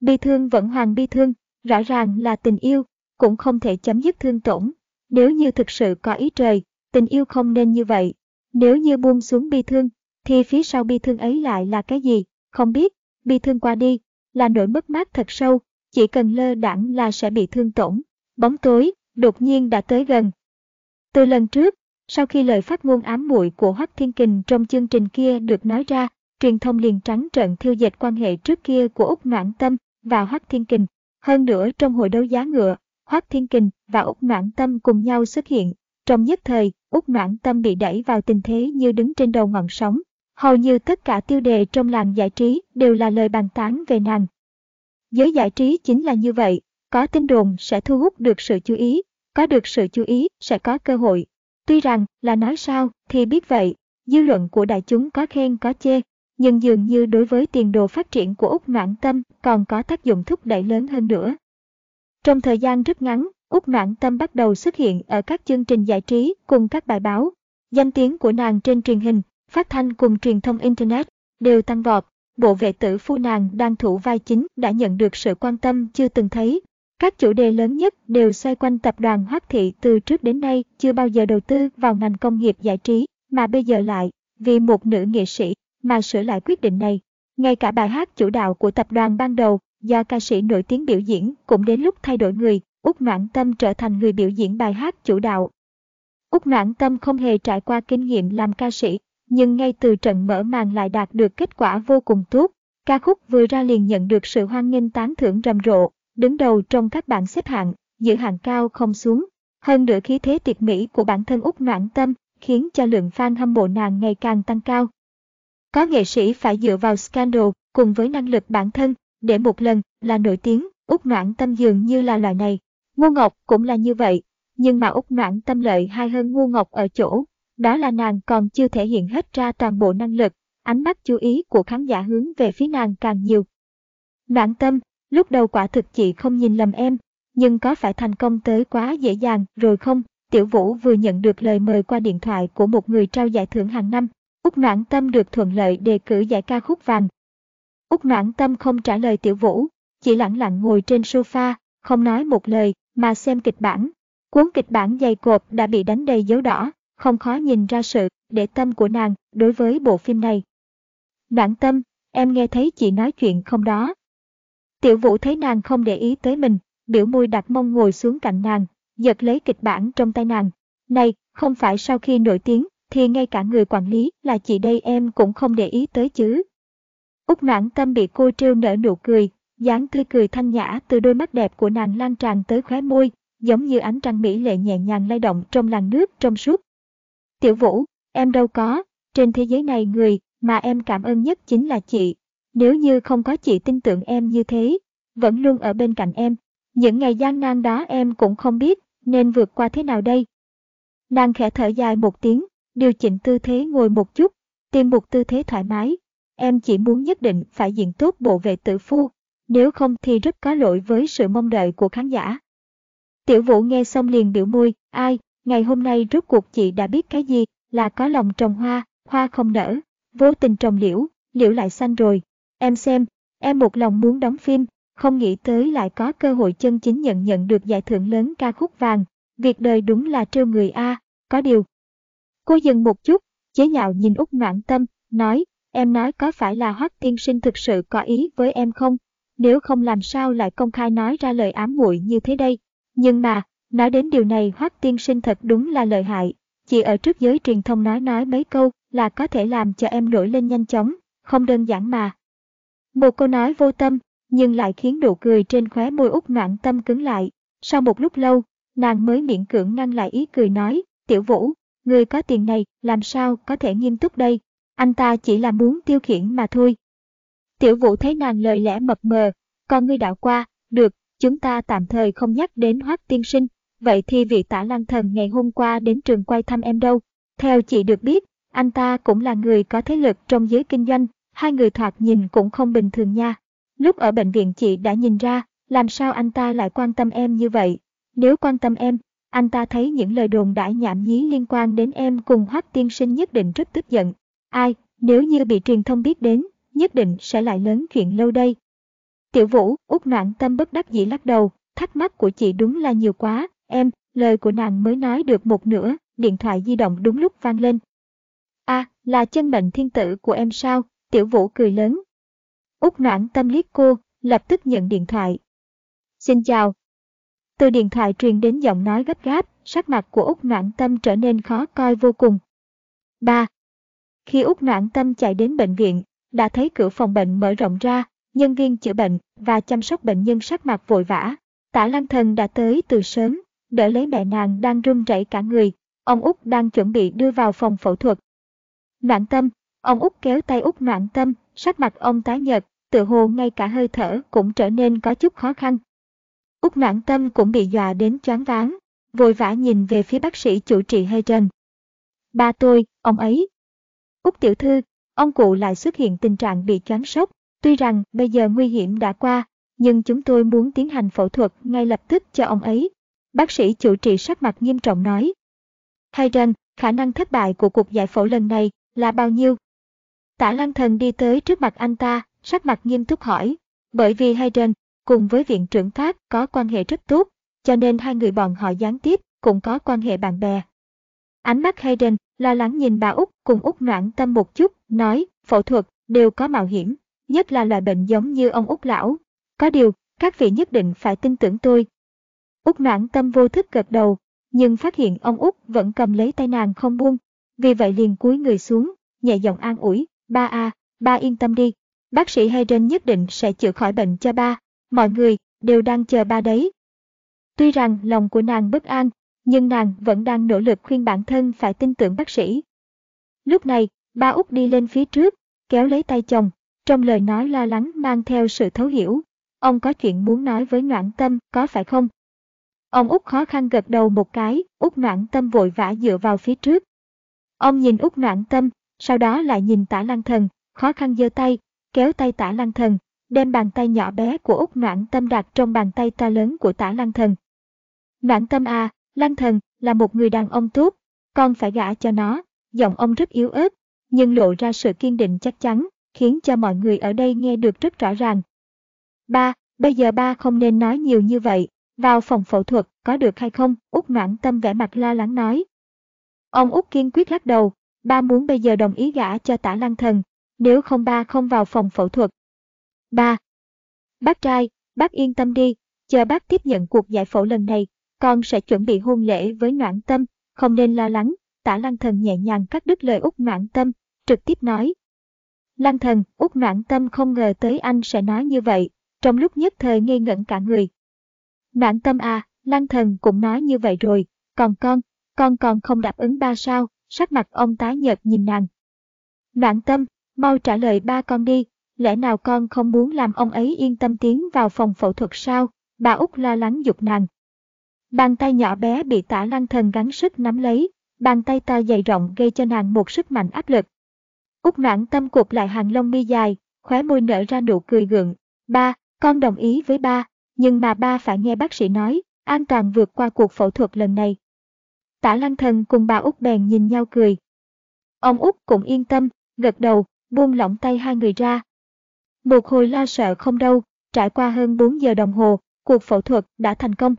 Bi thương vẫn hoàng bi thương, rõ ràng là tình yêu, cũng không thể chấm dứt thương tổn. Nếu như thực sự có ý trời, tình yêu không nên như vậy. Nếu như buông xuống bi thương, thì phía sau bi thương ấy lại là cái gì, không biết, bi thương qua đi, là nỗi mất mát thật sâu, chỉ cần lơ đãng là sẽ bị thương tổn. Bóng tối, đột nhiên đã tới gần. Từ lần trước, sau khi lời phát ngôn ám muội của Hoắc Thiên Kình trong chương trình kia được nói ra, truyền thông liền trắng trợn thiêu dệt quan hệ trước kia của Úc Noãn Tâm và Hoắc Thiên Kình. Hơn nữa trong hội đấu giá ngựa, Hoắc Thiên Kình và Úc Noãn Tâm cùng nhau xuất hiện. Trong nhất thời, Úc Noãn Tâm bị đẩy vào tình thế như đứng trên đầu ngọn sóng, Hầu như tất cả tiêu đề trong làng giải trí đều là lời bàn tán về nàng. Giới giải trí chính là như vậy, có tin đồn sẽ thu hút được sự chú ý, có được sự chú ý sẽ có cơ hội. Tuy rằng là nói sao thì biết vậy, dư luận của đại chúng có khen có chê, nhưng dường như đối với tiền đồ phát triển của Úc Noãn Tâm còn có tác dụng thúc đẩy lớn hơn nữa. Trong thời gian rất ngắn, Úc Noãn Tâm bắt đầu xuất hiện ở các chương trình giải trí cùng các bài báo. Danh tiếng của nàng trên truyền hình phát thanh cùng truyền thông Internet đều tăng vọt. bộ vệ tử phu nàng đang thủ vai chính đã nhận được sự quan tâm chưa từng thấy. Các chủ đề lớn nhất đều xoay quanh tập đoàn Hoắc Thị từ trước đến nay chưa bao giờ đầu tư vào ngành công nghiệp giải trí, mà bây giờ lại, vì một nữ nghệ sĩ, mà sửa lại quyết định này. Ngay cả bài hát chủ đạo của tập đoàn ban đầu, do ca sĩ nổi tiếng biểu diễn cũng đến lúc thay đổi người, Úc Noãn Tâm trở thành người biểu diễn bài hát chủ đạo. Úc Noãn Tâm không hề trải qua kinh nghiệm làm ca sĩ, nhưng ngay từ trận mở màn lại đạt được kết quả vô cùng tốt. Ca khúc vừa ra liền nhận được sự hoan nghênh tán thưởng rầm rộ, đứng đầu trong các bảng xếp hạng, giữ hạng cao không xuống. Hơn nữa khí thế tuyệt mỹ của bản thân Úc Noãn Tâm khiến cho lượng fan hâm mộ nàng ngày càng tăng cao. Có nghệ sĩ phải dựa vào scandal cùng với năng lực bản thân để một lần là nổi tiếng, Úc Noãn Tâm dường như là loại này. Ngô Ngọc cũng là như vậy, nhưng mà Úc Noãn Tâm lợi hay hơn Ngô Ngọc ở chỗ, đó là nàng còn chưa thể hiện hết ra toàn bộ năng lực, ánh mắt chú ý của khán giả hướng về phía nàng càng nhiều. Noãn Tâm, lúc đầu quả thực chị không nhìn lầm em, nhưng có phải thành công tới quá dễ dàng rồi không? Tiểu Vũ vừa nhận được lời mời qua điện thoại của một người trao giải thưởng hàng năm. Úc Noãn Tâm được thuận lợi đề cử giải ca khúc vàng. Úc Noãn Tâm không trả lời Tiểu Vũ, chỉ lặng lặng ngồi trên sofa, không nói một lời, mà xem kịch bản. Cuốn kịch bản dày cộp đã bị đánh đầy dấu đỏ, không khó nhìn ra sự để tâm của nàng đối với bộ phim này. Noãn Tâm, em nghe thấy chị nói chuyện không đó? Tiểu Vũ thấy nàng không để ý tới mình, biểu môi đặt mông ngồi xuống cạnh nàng, giật lấy kịch bản trong tay nàng. Này, không phải sau khi nổi tiếng, thì ngay cả người quản lý là chị đây em cũng không để ý tới chứ. Úc noãn tâm bị cô trêu nở nụ cười, dáng tươi cười thanh nhã từ đôi mắt đẹp của nàng lan tràn tới khóe môi, giống như ánh trăng mỹ lệ nhẹ nhàng lay động trong làn nước trong suốt. Tiểu Vũ, em đâu có, trên thế giới này người mà em cảm ơn nhất chính là chị. Nếu như không có chị tin tưởng em như thế, vẫn luôn ở bên cạnh em, những ngày gian nan đó em cũng không biết nên vượt qua thế nào đây. Nàng khẽ thở dài một tiếng, điều chỉnh tư thế ngồi một chút, tìm một tư thế thoải mái. Em chỉ muốn nhất định phải diễn tốt bộ vệ tử phu, nếu không thì rất có lỗi với sự mong đợi của khán giả. Tiểu vũ nghe xong liền biểu môi, ai, ngày hôm nay rốt cuộc chị đã biết cái gì, là có lòng trồng hoa, hoa không nở, vô tình trồng liễu, liễu lại xanh rồi. Em xem, em một lòng muốn đóng phim, không nghĩ tới lại có cơ hội chân chính nhận nhận được giải thưởng lớn ca khúc vàng. Việc đời đúng là trêu người A, có điều. Cô dừng một chút, chế nhạo nhìn Úc Noãn Tâm, nói, em nói có phải là Hoắc tiên sinh thực sự có ý với em không? Nếu không làm sao lại công khai nói ra lời ám muội như thế đây? Nhưng mà, nói đến điều này Hoắc tiên sinh thật đúng là lợi hại. Chỉ ở trước giới truyền thông nói nói mấy câu là có thể làm cho em nổi lên nhanh chóng, không đơn giản mà. Một câu nói vô tâm, nhưng lại khiến nụ cười trên khóe môi út noạn tâm cứng lại. Sau một lúc lâu, nàng mới miễn cưỡng ngăn lại ý cười nói, tiểu vũ, người có tiền này làm sao có thể nghiêm túc đây, anh ta chỉ là muốn tiêu khiển mà thôi. Tiểu vũ thấy nàng lời lẽ mập mờ, con ngươi đạo qua, được, chúng ta tạm thời không nhắc đến hoác tiên sinh, vậy thì vị tả lang thần ngày hôm qua đến trường quay thăm em đâu. Theo chị được biết, anh ta cũng là người có thế lực trong giới kinh doanh, hai người thoạt nhìn cũng không bình thường nha. Lúc ở bệnh viện chị đã nhìn ra, làm sao anh ta lại quan tâm em như vậy. Nếu quan tâm em, anh ta thấy những lời đồn đãi nhảm nhí liên quan đến em cùng Hoắc tiên sinh nhất định rất tức giận. Ai, nếu như bị truyền thông biết đến, nhất định sẽ lại lớn chuyện lâu đây. Tiểu Vũ, út noạn tâm bất đắc dĩ lắc đầu, thắc mắc của chị đúng là nhiều quá, em, lời của nàng mới nói được một nửa, điện thoại di động đúng lúc vang lên. a à, là chân mệnh thiên tử của em sao? Tiểu Vũ cười lớn, Úc noãn tâm liếc cô, lập tức nhận điện thoại. Xin chào. Từ điện thoại truyền đến giọng nói gấp gáp, sắc mặt của Úc noãn tâm trở nên khó coi vô cùng. 3. Khi Úc noãn tâm chạy đến bệnh viện, đã thấy cửa phòng bệnh mở rộng ra, nhân viên chữa bệnh và chăm sóc bệnh nhân sắc mặt vội vã. Tả Lăng Thần đã tới từ sớm, đỡ lấy mẹ nàng đang run rẩy cả người. Ông út đang chuẩn bị đưa vào phòng phẫu thuật. Noãn tâm, ông út kéo tay út noãn tâm, sắc mặt ông tái nhợt, tự hồ ngay cả hơi thở cũng trở nên có chút khó khăn. út noãn tâm cũng bị dọa đến choáng váng, vội vã nhìn về phía bác sĩ chủ trị Hayden. Ba tôi, ông ấy. út tiểu thư, ông cụ lại xuất hiện tình trạng bị choáng sốc, tuy rằng bây giờ nguy hiểm đã qua, nhưng chúng tôi muốn tiến hành phẫu thuật ngay lập tức cho ông ấy. Bác sĩ chủ trị sắc mặt nghiêm trọng nói. Hayden, khả năng thất bại của cuộc giải phẫu lần này là bao nhiêu? Tả lăng thần đi tới trước mặt anh ta, sắc mặt nghiêm túc hỏi. Bởi vì Hayden, cùng với viện trưởng Pháp có quan hệ rất tốt, cho nên hai người bọn họ gián tiếp cũng có quan hệ bạn bè. Ánh mắt Hayden lo lắng nhìn bà Úc cùng Úc noãn tâm một chút, nói, phẫu thuật, đều có mạo hiểm, nhất là loại bệnh giống như ông Úc lão. Có điều, các vị nhất định phải tin tưởng tôi. Úc noãn tâm vô thức gật đầu, nhưng phát hiện ông Úc vẫn cầm lấy tay nàng không buông. Vì vậy liền cúi người xuống, nhẹ giọng an ủi, ba a, ba yên tâm đi, bác sĩ Hayden nhất định sẽ chữa khỏi bệnh cho ba, mọi người đều đang chờ ba đấy. Tuy rằng lòng của nàng bất an, nhưng nàng vẫn đang nỗ lực khuyên bản thân phải tin tưởng bác sĩ. Lúc này, ba Úc đi lên phía trước, kéo lấy tay chồng, trong lời nói lo lắng mang theo sự thấu hiểu. Ông có chuyện muốn nói với Noãn Tâm, có phải không? Ông út khó khăn gật đầu một cái, út Noãn Tâm vội vã dựa vào phía trước. Ông nhìn út Noãn Tâm, sau đó lại nhìn tả lăng thần, khó khăn giơ tay, kéo tay tả lăng thần, đem bàn tay nhỏ bé của út Noãn Tâm đặt trong bàn tay to lớn của tả lăng thần. Noãn Tâm à, lăng thần là một người đàn ông tốt, con phải gả cho nó, giọng ông rất yếu ớt, nhưng lộ ra sự kiên định chắc chắn, khiến cho mọi người ở đây nghe được rất rõ ràng. Ba, bây giờ ba không nên nói nhiều như vậy, vào phòng phẫu thuật có được hay không? út Noãn Tâm vẻ mặt lo lắng nói. Ông út kiên quyết lắc đầu, ba muốn bây giờ đồng ý gả cho tả lăng thần, nếu không ba không vào phòng phẫu thuật. Ba. Bác trai, bác yên tâm đi, chờ bác tiếp nhận cuộc giải phẫu lần này, con sẽ chuẩn bị hôn lễ với noãn tâm, không nên lo lắng, tả lăng thần nhẹ nhàng cắt đứt lời út noãn tâm, trực tiếp nói. Lăng thần, út noãn tâm không ngờ tới anh sẽ nói như vậy, trong lúc nhất thời ngây ngẩn cả người. Noãn tâm à, lăng thần cũng nói như vậy rồi, còn con, con còn không đáp ứng ba sao, sắc mặt ông tái nhợt nhìn nàng. Noãn tâm, mau trả lời ba con đi, lẽ nào con không muốn làm ông ấy yên tâm tiến vào phòng phẫu thuật sao? Bà Út lo lắng dục nàng. Bàn tay nhỏ bé bị tả lăng thần gắng sức nắm lấy, bàn tay to dày rộng gây cho nàng một sức mạnh áp lực. Út noãn tâm cụp lại hàng lông mi dài, khóe môi nở ra nụ cười gượng. Ba, con đồng ý với ba, nhưng mà ba phải nghe bác sĩ nói, an toàn vượt qua cuộc phẫu thuật lần này. Tả lăng thần cùng bà Út bèn nhìn nhau cười. Ông Út cũng yên tâm, gật đầu, buông lỏng tay hai người ra. Một hồi lo sợ không đâu, trải qua hơn 4 giờ đồng hồ, cuộc phẫu thuật đã thành công.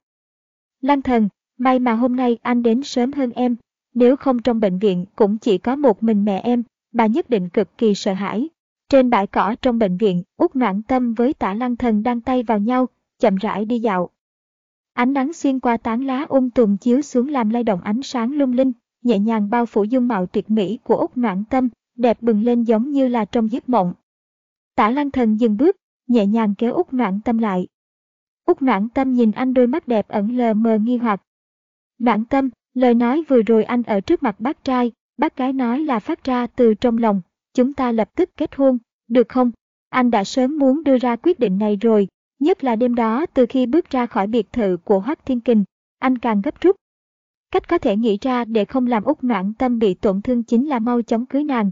Lăng thần, may mà hôm nay anh đến sớm hơn em, nếu không trong bệnh viện cũng chỉ có một mình mẹ em, bà nhất định cực kỳ sợ hãi. Trên bãi cỏ trong bệnh viện, út noãn tâm với tả lăng thần đang tay vào nhau, chậm rãi đi dạo. Ánh nắng xuyên qua tán lá um tùm chiếu xuống làm lay động ánh sáng lung linh, nhẹ nhàng bao phủ dung mạo tuyệt mỹ của út noãn tâm, đẹp bừng lên giống như là trong giấc mộng. Tả lăng thần dừng bước, nhẹ nhàng kéo út noãn tâm lại. út noãn tâm nhìn anh đôi mắt đẹp ẩn lờ mờ nghi hoặc. Noãn tâm, lời nói vừa rồi anh ở trước mặt bác trai, bác gái nói là phát ra từ trong lòng, chúng ta lập tức kết hôn, được không? Anh đã sớm muốn đưa ra quyết định này rồi, nhất là đêm đó từ khi bước ra khỏi biệt thự của Hoắc Thiên Kình, anh càng gấp rút. Cách có thể nghĩ ra để không làm út noãn tâm bị tổn thương chính là mau chóng cưới nàng,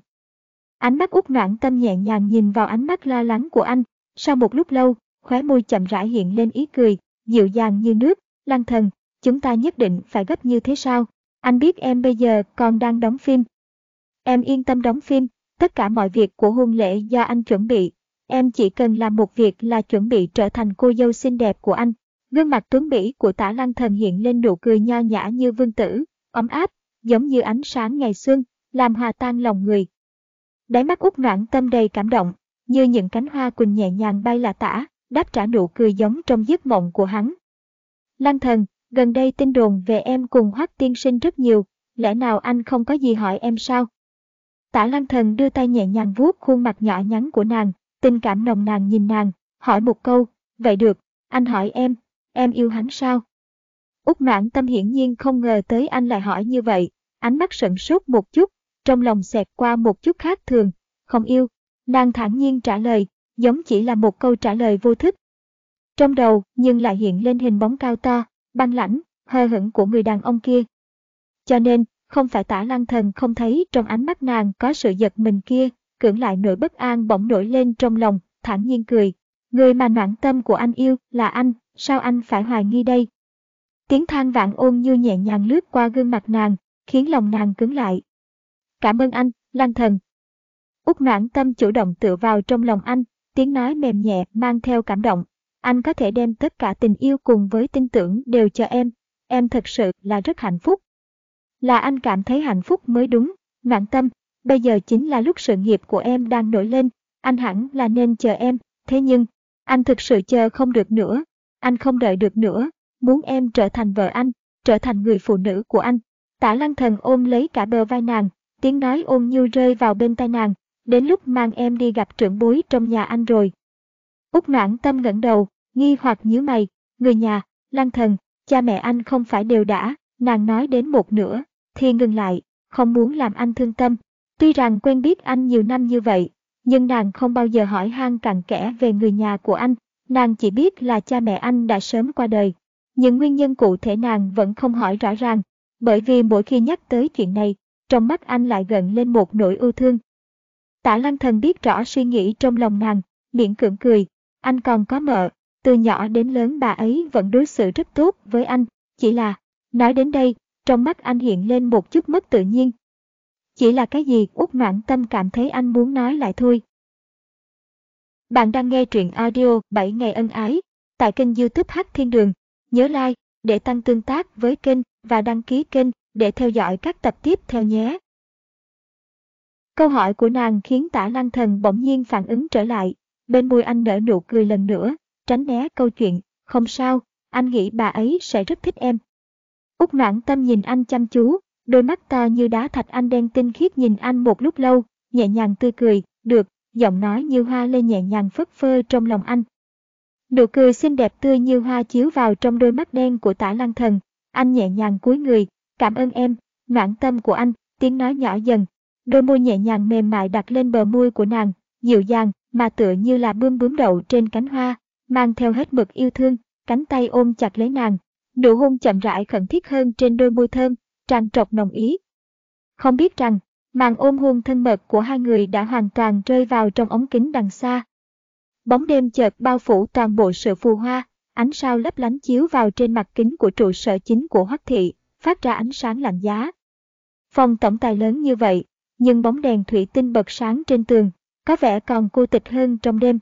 Ánh mắt út noãn tâm nhẹ nhàng nhìn vào ánh mắt lo lắng của anh. Sau một lúc lâu, khóe môi chậm rãi hiện lên ý cười, dịu dàng như nước. Lăng thần, chúng ta nhất định phải gấp như thế sao? Anh biết em bây giờ còn đang đóng phim. Em yên tâm đóng phim, tất cả mọi việc của hôn lễ do anh chuẩn bị. Em chỉ cần làm một việc là chuẩn bị trở thành cô dâu xinh đẹp của anh. Gương mặt tuấn mỹ của tả lăng thần hiện lên nụ cười nho nhã như vương tử, ấm áp, giống như ánh sáng ngày xuân, làm hòa tan lòng người. Đáy mắt út noãn tâm đầy cảm động, như những cánh hoa quỳnh nhẹ nhàng bay là tả, đáp trả nụ cười giống trong giấc mộng của hắn. Lăng thần, gần đây tin đồn về em cùng hoắc tiên sinh rất nhiều, lẽ nào anh không có gì hỏi em sao? Tả lăng thần đưa tay nhẹ nhàng vuốt khuôn mặt nhỏ nhắn của nàng, tình cảm nồng nàn nhìn nàng, hỏi một câu, vậy được, anh hỏi em, em yêu hắn sao? Úc mãn tâm hiển nhiên không ngờ tới anh lại hỏi như vậy, ánh mắt sận sốt một chút, trong lòng xẹt qua một chút khác thường, không yêu. Nàng thản nhiên trả lời, giống chỉ là một câu trả lời vô thức. Trong đầu nhưng lại hiện lên hình bóng cao to, băng lãnh, hờ hững của người đàn ông kia. Cho nên, không phải tả lăng thần không thấy trong ánh mắt nàng có sự giật mình kia, cưỡng lại nỗi bất an bỗng nổi lên trong lòng, thản nhiên cười. Người mà noãn tâm của anh yêu là anh, sao anh phải hoài nghi đây? Tiếng than vạn ôn như nhẹ nhàng lướt qua gương mặt nàng, khiến lòng nàng cứng lại. Cảm ơn anh, Lăng Thần. Úc noãn tâm chủ động tựa vào trong lòng anh, tiếng nói mềm nhẹ mang theo cảm động. Anh có thể đem tất cả tình yêu cùng với tin tưởng đều cho em. Em thật sự là rất hạnh phúc. Là anh cảm thấy hạnh phúc mới đúng. Noãn tâm, bây giờ chính là lúc sự nghiệp của em đang nổi lên. Anh hẳn là nên chờ em. Thế nhưng, anh thực sự chờ không được nữa. Anh không đợi được nữa. Muốn em trở thành vợ anh, trở thành người phụ nữ của anh. Tả lăng thần ôm lấy cả bờ vai nàng, tiếng nói ôn như rơi vào bên tai nàng, đến lúc mang em đi gặp trưởng bối trong nhà anh rồi. Úc noãn tâm ngẩng đầu, nghi hoặc nhíu mày, người nhà, lăng thần, cha mẹ anh không phải đều đã, nàng nói đến một nửa, thì ngừng lại, không muốn làm anh thương tâm. Tuy rằng quen biết anh nhiều năm như vậy, nhưng nàng không bao giờ hỏi han cặn kẽ về người nhà của anh, nàng chỉ biết là cha mẹ anh đã sớm qua đời. Nhưng nguyên nhân cụ thể nàng vẫn không hỏi rõ ràng, bởi vì mỗi khi nhắc tới chuyện này, trong mắt anh lại gần lên một nỗi ưu thương. Tả Lăng Thần biết rõ suy nghĩ trong lòng nàng, miệng cưỡng cười, anh còn có mợ, từ nhỏ đến lớn bà ấy vẫn đối xử rất tốt với anh, chỉ là, nói đến đây, trong mắt anh hiện lên một chút mất tự nhiên. Chỉ là cái gì út noãn tâm cảm thấy anh muốn nói lại thôi. Bạn đang nghe truyện audio 7 ngày ân ái, tại kênh youtube H Thiên Đường. Nhớ like, để tăng tương tác với kênh và đăng ký kênh để theo dõi các tập tiếp theo nhé. Câu hỏi của nàng khiến tả lăng thần bỗng nhiên phản ứng trở lại, bên môi anh nở nụ cười lần nữa, tránh né câu chuyện, không sao, anh nghĩ bà ấy sẽ rất thích em. Úc noãn tâm nhìn anh chăm chú, đôi mắt to như đá thạch anh đen tinh khiết nhìn anh một lúc lâu, nhẹ nhàng tươi cười, được, giọng nói như hoa lên nhẹ nhàng phất phơ trong lòng anh. Nụ cười xinh đẹp tươi như hoa chiếu vào trong đôi mắt đen của tả lăng thần, anh nhẹ nhàng cúi người, cảm ơn em, noãn tâm của anh, tiếng nói nhỏ dần, đôi môi nhẹ nhàng mềm mại đặt lên bờ môi của nàng, dịu dàng, mà tựa như là bươm bướm đậu trên cánh hoa, mang theo hết mực yêu thương, cánh tay ôm chặt lấy nàng. Nụ hôn chậm rãi khẩn thiết hơn trên đôi môi thơm, tràn trọc nồng ý. Không biết rằng, màn ôm hôn thân mật của hai người đã hoàn toàn rơi vào trong ống kính đằng xa. Bóng đêm chợt bao phủ toàn bộ sự phù hoa, ánh sao lấp lánh chiếu vào trên mặt kính của trụ sở chính của Hoắc thị, phát ra ánh sáng lạnh giá. Phòng tổng tài lớn như vậy, nhưng bóng đèn thủy tinh bật sáng trên tường, có vẻ còn cô tịch hơn trong đêm.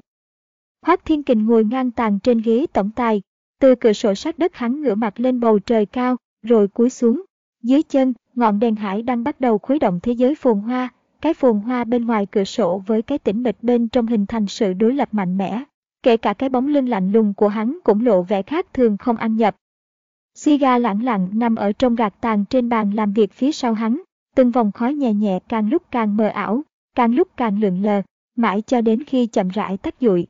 Hoắc Thiên Kình ngồi ngang tàn trên ghế tổng tài, từ cửa sổ sát đất hắn ngửa mặt lên bầu trời cao, rồi cúi xuống. Dưới chân, ngọn đèn hải đang bắt đầu khuấy động thế giới phồn hoa, cái phồn hoa bên ngoài cửa sổ với cái tĩnh mịch bên trong hình thành sự đối lập mạnh mẽ. Kể cả cái bóng lưng lạnh lùng của hắn cũng lộ vẻ khác thường không ăn nhập. Siga lẳng lặng nằm ở trong gạt tàn trên bàn làm việc phía sau hắn, từng vòng khói nhẹ nhẹ càng lúc càng mờ ảo, càng lúc càng lượn lờ, mãi cho đến khi chậm rãi tắt dụi.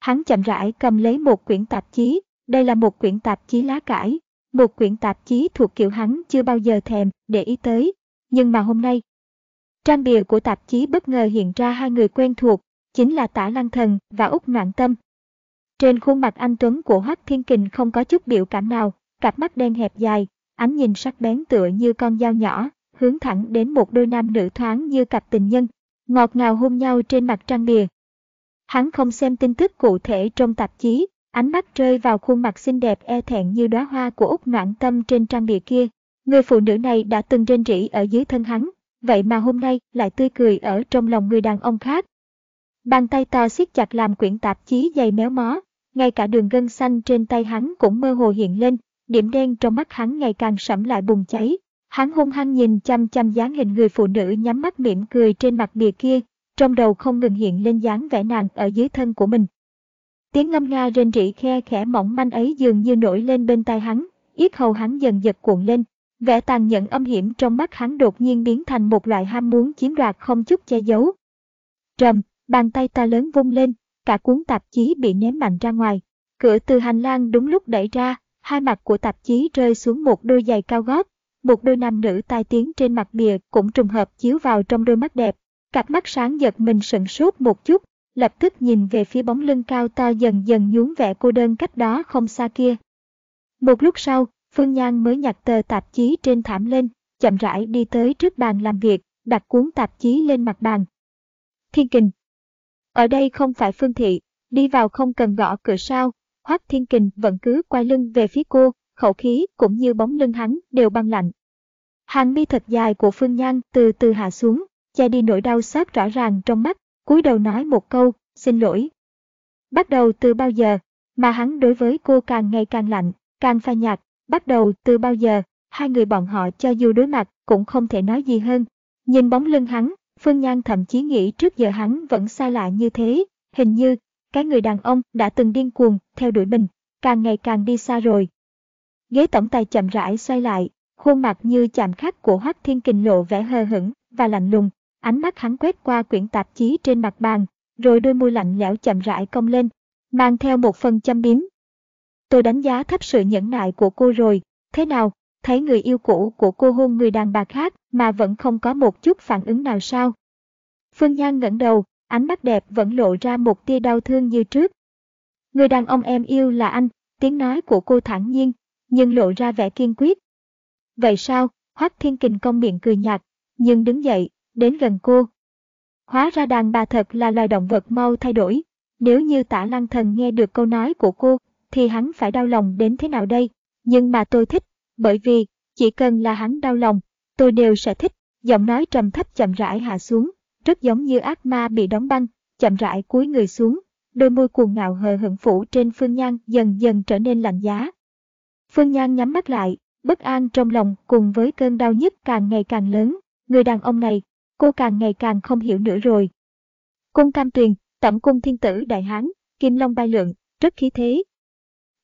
Hắn chậm rãi cầm lấy một quyển tạp chí, đây là một quyển tạp chí lá cải, một quyển tạp chí thuộc kiểu hắn chưa bao giờ thèm để ý tới, nhưng mà hôm nay. Trang bìa của tạp chí bất ngờ hiện ra hai người quen thuộc, chính là Tả Lăng Thần và Úc Noạn Tâm. Trên khuôn mặt anh Tuấn của Hoắc Thiên Kình không có chút biểu cảm nào, cặp mắt đen hẹp dài, ánh nhìn sắc bén tựa như con dao nhỏ, hướng thẳng đến một đôi nam nữ thoáng như cặp tình nhân, ngọt ngào hôn nhau trên mặt trang bìa. Hắn không xem tin tức cụ thể trong tạp chí, ánh mắt rơi vào khuôn mặt xinh đẹp e thẹn như đóa hoa của Úc Noãn Tâm trên trang bìa kia. Người phụ nữ này đã từng rên rỉ ở dưới thân hắn, vậy mà hôm nay lại tươi cười ở trong lòng người đàn ông khác. Bàn tay to siết chặt làm quyển tạp chí dày méo mó, ngay cả đường gân xanh trên tay hắn cũng mơ hồ hiện lên, điểm đen trong mắt hắn ngày càng sẫm lại bùng cháy, Hắn hung hăng nhìn chăm chăm dáng hình người phụ nữ nhắm mắt mỉm cười trên mặt bìa kia, trong đầu không ngừng hiện lên dáng vẻ nàng ở dưới thân của mình. Tiếng ngâm nga rên rỉ khe khẽ mỏng manh ấy dường như nổi lên bên tai hắn, yết hầu hắn dần giật cuộn lên, vẻ tàn nhẫn âm hiểm trong mắt hắn đột nhiên biến thành một loại ham muốn chiếm đoạt không chút che giấu. Trầm, bàn tay ta lớn vung lên, cả cuốn tạp chí bị ném mạnh ra ngoài. Cửa từ hành lang đúng lúc đẩy ra, hai mặt của tạp chí rơi xuống một đôi giày cao gót, một đôi nam nữ tai tiếng trên mặt bìa cũng trùng hợp chiếu vào trong đôi mắt đẹp. Cặp mắt sáng giật mình sửng sốt một chút, lập tức nhìn về phía bóng lưng cao to dần dần nhún vẻ cô đơn cách đó không xa kia. Một lúc sau, Phương Nhan mới nhặt tờ tạp chí trên thảm lên, chậm rãi đi tới trước bàn làm việc, đặt cuốn tạp chí lên mặt bàn. Thiên Kình Ở đây không phải Phương Thị, đi vào không cần gõ cửa sao, Hoác Thiên Kình vẫn cứ quay lưng về phía cô, khẩu khí cũng như bóng lưng hắn đều băng lạnh. Hàng mi thật dài của Phương Nhan từ từ hạ xuống, che đi nỗi đau xót rõ ràng trong mắt, cúi đầu nói một câu, xin lỗi. Bắt đầu từ bao giờ, mà hắn đối với cô càng ngày càng lạnh, càng pha nhạt, bắt đầu từ bao giờ, hai người bọn họ cho dù đối mặt cũng không thể nói gì hơn. Nhìn bóng lưng hắn, Phương Nhan thậm chí nghĩ trước giờ hắn vẫn xa lạ như thế, hình như, cái người đàn ông đã từng điên cuồng theo đuổi mình, càng ngày càng đi xa rồi. Ghế tổng tài chậm rãi xoay lại, khuôn mặt như chạm khắc của Hoắc Thiên Kình lộ vẻ hờ hững và lạnh lùng, ánh mắt hắn quét qua quyển tạp chí trên mặt bàn, rồi đôi môi lạnh lẽo chậm rãi cong lên, mang theo một phần châm biếm. Tôi đánh giá thấp sự nhẫn nại của cô rồi, thế nào, thấy người yêu cũ của cô hôn người đàn bà khác mà vẫn không có một chút phản ứng nào sao? Phương Nhan ngẩng đầu, ánh mắt đẹp vẫn lộ ra một tia đau thương như trước. Người đàn ông em yêu là anh, tiếng nói của cô thản nhiên, nhưng lộ ra vẻ kiên quyết. Vậy sao? Hoắc Thiên Kình công miệng cười nhạt, nhưng đứng dậy, đến gần cô. Hóa ra đàn bà thật là loài động vật mau thay đổi. Nếu như tả lăng thần nghe được câu nói của cô, thì hắn phải đau lòng đến thế nào đây? Nhưng mà tôi thích, bởi vì, chỉ cần là hắn đau lòng, tôi đều sẽ thích. Giọng nói trầm thấp chậm rãi hạ xuống, rất giống như ác ma bị đóng băng, chậm rãi cúi người xuống, đôi môi cuồng ngạo hờ hững phủ trên Phương Nhan dần dần trở nên lạnh giá. Phương Nhan nhắm mắt lại, bất an trong lòng cùng với cơn đau nhức càng ngày càng lớn, người đàn ông này, cô càng ngày càng không hiểu nữa rồi. Cung Cam Tuyền, tẩm cung thiên tử đại hán, kim long bay lượn, rất khí thế.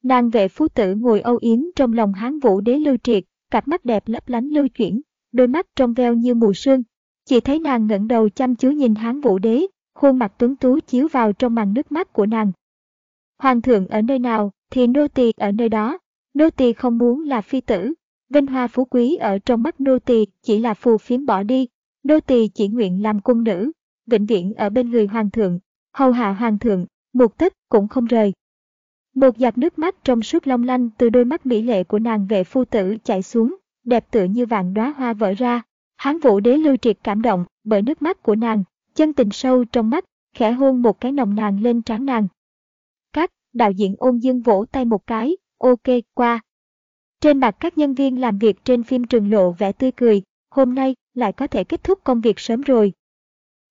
Nàng vệ phú tử ngồi âu yếm trong lòng hán vũ đế lưu triệt, cặp mắt đẹp lấp lánh lưu chuyển, đôi mắt trong veo như mù sương. Chỉ thấy nàng ngẩng đầu chăm chú nhìn hán vũ đế, khuôn mặt tuấn tú chiếu vào trong màn nước mắt của nàng. Hoàng thượng ở nơi nào thì nô tỳ ở nơi đó, nô tỳ không muốn là phi tử, vinh hoa phú quý ở trong mắt nô tỳ chỉ là phù phiếm bỏ đi, Đô tỳ chỉ nguyện làm cung nữ, vĩnh viễn ở bên người hoàng thượng, hầu hạ hoàng thượng, một tấc cũng không rời. Một giọt nước mắt trong suốt long lanh từ đôi mắt mỹ lệ của nàng vệ phu tử chảy xuống, đẹp tựa như vạn đóa hoa vỡ ra. Hán vũ đế lưu triệt cảm động bởi nước mắt của nàng, chân tình sâu trong mắt, khẽ hôn một cái nồng nàng lên trán nàng. Các đạo diễn ôn dương vỗ tay một cái, ok, qua. Trên mặt các nhân viên làm việc trên phim trường lộ vẻ tươi cười, hôm nay lại có thể kết thúc công việc sớm rồi.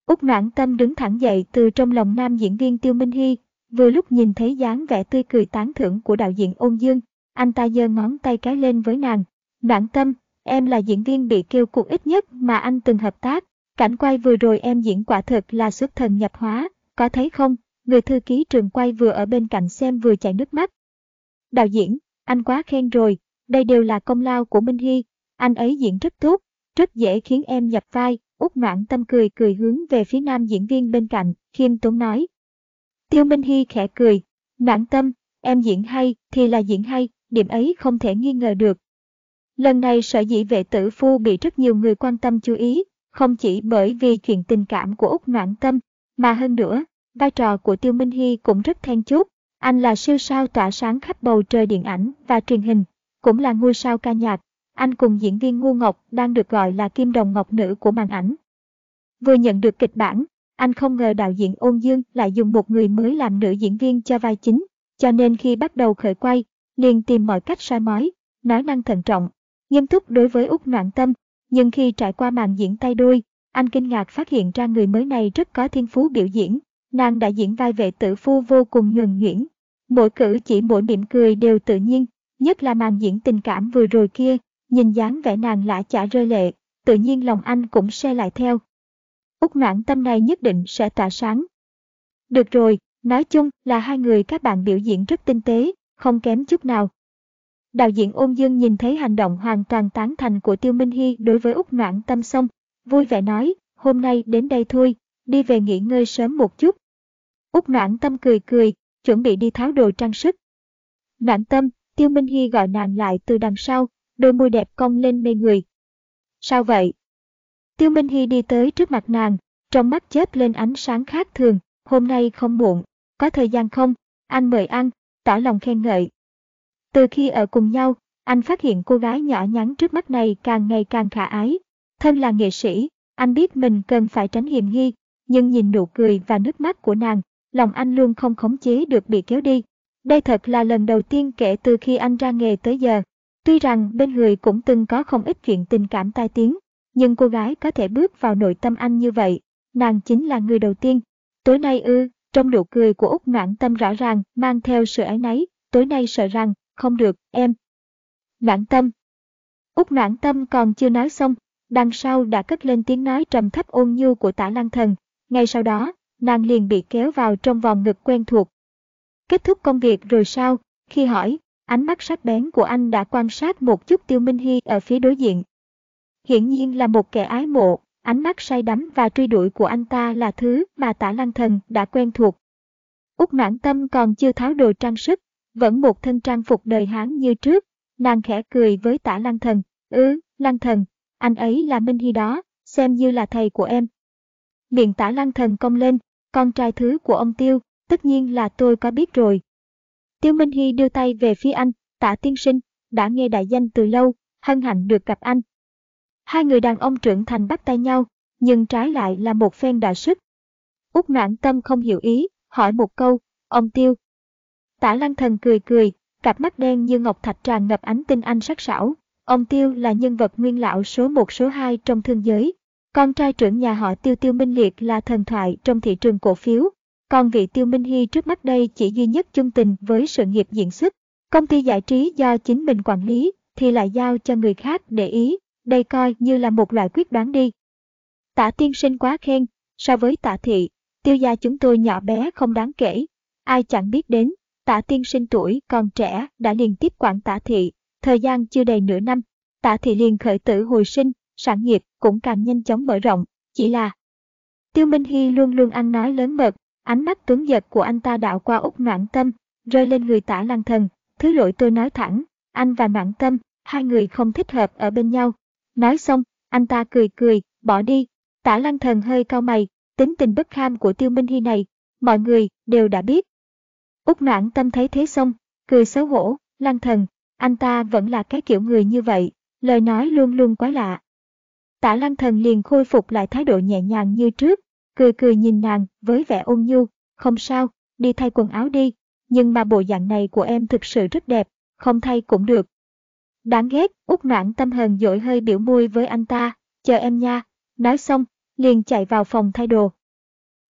Úc noãn tâm đứng thẳng dậy từ trong lòng nam diễn viên Tiêu Minh Hy, vừa lúc nhìn thấy dáng vẻ tươi cười tán thưởng của đạo diễn ôn dương, anh ta giơ ngón tay cái lên với nàng. Noãn tâm, em là diễn viên bị kêu cuộc ít nhất mà anh từng hợp tác, cảnh quay vừa rồi em diễn quả thực là xuất thần nhập hóa, có thấy không? Người thư ký trường quay vừa ở bên cạnh xem vừa chảy nước mắt. Đạo diễn, anh quá khen rồi, đây đều là công lao của Minh Hy, anh ấy diễn rất tốt, rất dễ khiến em nhập vai, út noãn tâm cười cười hướng về phía nam diễn viên bên cạnh, khiêm tốn nói. Tiêu Minh Hy khẽ cười, noãn tâm, em diễn hay thì là diễn hay, điểm ấy không thể nghi ngờ được. Lần này sở dĩ vệ tử phu bị rất nhiều người quan tâm chú ý, không chỉ bởi vì chuyện tình cảm của Úc Noãn Tâm, mà hơn nữa, vai trò của Tiêu Minh Hy cũng rất then chốt. Anh là siêu sao tỏa sáng khắp bầu trời điện ảnh và truyền hình, cũng là ngôi sao ca nhạc, anh cùng diễn viên Ngu Ngọc đang được gọi là kim đồng ngọc nữ của màn ảnh. Vừa nhận được kịch bản, anh không ngờ đạo diễn Ôn Dương lại dùng một người mới làm nữ diễn viên cho vai chính, cho nên khi bắt đầu khởi quay, liền tìm mọi cách soi mói, nói năng thận trọng, nghiêm túc đối với Úc Noạn Tâm, nhưng khi trải qua màn diễn tay đôi, anh kinh ngạc phát hiện ra người mới này rất có thiên phú biểu diễn, nàng đã diễn vai vệ tử phu vô cùng nhuần nhuyễn. Mỗi cử chỉ mỗi mỉm cười đều tự nhiên, nhất là màn diễn tình cảm vừa rồi kia, nhìn dáng vẻ nàng lã chả rơi lệ, tự nhiên lòng anh cũng xe lại theo. Úc noãn tâm này nhất định sẽ tỏa sáng. Được rồi, nói chung là hai người các bạn biểu diễn rất tinh tế, không kém chút nào. Đạo diễn ôn dương nhìn thấy hành động hoàn toàn tán thành của Tiêu Minh Hy đối với Úc noãn tâm xong, vui vẻ nói, hôm nay đến đây thôi, đi về nghỉ ngơi sớm một chút. Úc noãn tâm cười cười, chuẩn bị đi tháo đồ trang sức. Noãn tâm, Tiêu Minh Hy gọi nàng lại từ đằng sau, đôi môi đẹp cong lên mê người. Sao vậy? Tiêu Minh Hy đi tới trước mặt nàng, trong mắt chớp lên ánh sáng khác thường, hôm nay không muộn, có thời gian không? Anh mời ăn, tỏ lòng khen ngợi. Từ khi ở cùng nhau, anh phát hiện cô gái nhỏ nhắn trước mắt này càng ngày càng khả ái. Thân là nghệ sĩ, anh biết mình cần phải tránh hiểm nghi, nhưng nhìn nụ cười và nước mắt của nàng, lòng anh luôn không khống chế được bị kéo đi. Đây thật là lần đầu tiên kể từ khi anh ra nghề tới giờ. Tuy rằng bên người cũng từng có không ít chuyện tình cảm tai tiếng, nhưng cô gái có thể bước vào nội tâm anh như vậy, nàng chính là người đầu tiên. Tối nay ư, trong nụ cười của Úc Noãn Tâm rõ ràng mang theo sự ái náy, tối nay sợ rằng, không được, em. Noãn Tâm. Úc Noãn Tâm còn chưa nói xong, đằng sau đã cất lên tiếng nói trầm thấp ôn nhu của tả lăng thần. Ngay sau đó, nàng liền bị kéo vào trong vòng ngực quen thuộc. Kết thúc công việc rồi sao? Khi hỏi, ánh mắt sắc bén của anh đã quan sát một chút Tiêu Minh Hy ở phía đối diện. Hiển nhiên là một kẻ ái mộ, ánh mắt say đắm và truy đuổi của anh ta là thứ mà tả lăng thần đã quen thuộc. Úc mãn tâm còn chưa tháo đồ trang sức, vẫn một thân trang phục đời Hán như trước, nàng khẽ cười với tả lăng thần, ư, lăng thần, anh ấy là Minh Hy đó, xem như là thầy của em. Miệng tả lăng thần cong lên, con trai thứ của ông Tiêu, tất nhiên là tôi có biết rồi. Tiêu Minh Hy đưa tay về phía anh, tả tiên sinh, đã nghe đại danh từ lâu, hân hạnh được gặp anh. Hai người đàn ông trưởng thành bắt tay nhau, nhưng trái lại là một phen đà sức. Úc noãn tâm không hiểu ý, hỏi một câu, ông Tiêu. Tả lăng thần cười cười, cặp mắt đen như ngọc thạch tràn ngập ánh tinh anh sắc sảo. Ông Tiêu là nhân vật nguyên lão số một số hai trong thương giới. Con trai trưởng nhà họ Tiêu Tiêu Minh Liệt là thần thoại trong thị trường cổ phiếu. Còn vị Tiêu Minh Hy trước mắt đây chỉ duy nhất chung tình với sự nghiệp diễn xuất. Công ty giải trí do chính mình quản lý thì lại giao cho người khác để ý, đây coi như là một loại quyết đoán đi. Tả tiên sinh quá khen, so với tả thị, tiêu gia chúng tôi nhỏ bé không đáng kể. Ai chẳng biết đến, tả tiên sinh tuổi còn trẻ đã liên tiếp quản tả thị, thời gian chưa đầy nửa năm. Tả thị liền khởi tử hồi sinh, sản nghiệp cũng càng nhanh chóng mở rộng, chỉ là Tiêu Minh Hy luôn luôn ăn nói lớn mật, ánh mắt tuấn giật của anh ta đạo qua út noãn tâm, rơi lên người tả lăng thần. Thứ lỗi tôi nói thẳng, anh và noãn tâm, hai người không thích hợp ở bên nhau. Nói xong, anh ta cười cười, bỏ đi. Tả lăng thần hơi cau mày, tính tình bất kham của tiêu minh hy này, mọi người đều đã biết. Úc noãn tâm thấy thế xong, cười xấu hổ, lăng thần, anh ta vẫn là cái kiểu người như vậy, lời nói luôn luôn quá lạ. Tả lăng thần liền khôi phục lại thái độ nhẹ nhàng như trước, cười cười nhìn nàng với vẻ ôn nhu, không sao, đi thay quần áo đi, nhưng mà bộ dạng này của em thực sự rất đẹp, không thay cũng được. Đáng ghét, út noãn tâm hờn dỗi hơi biểu môi với anh ta, chờ em nha, nói xong, liền chạy vào phòng thay đồ.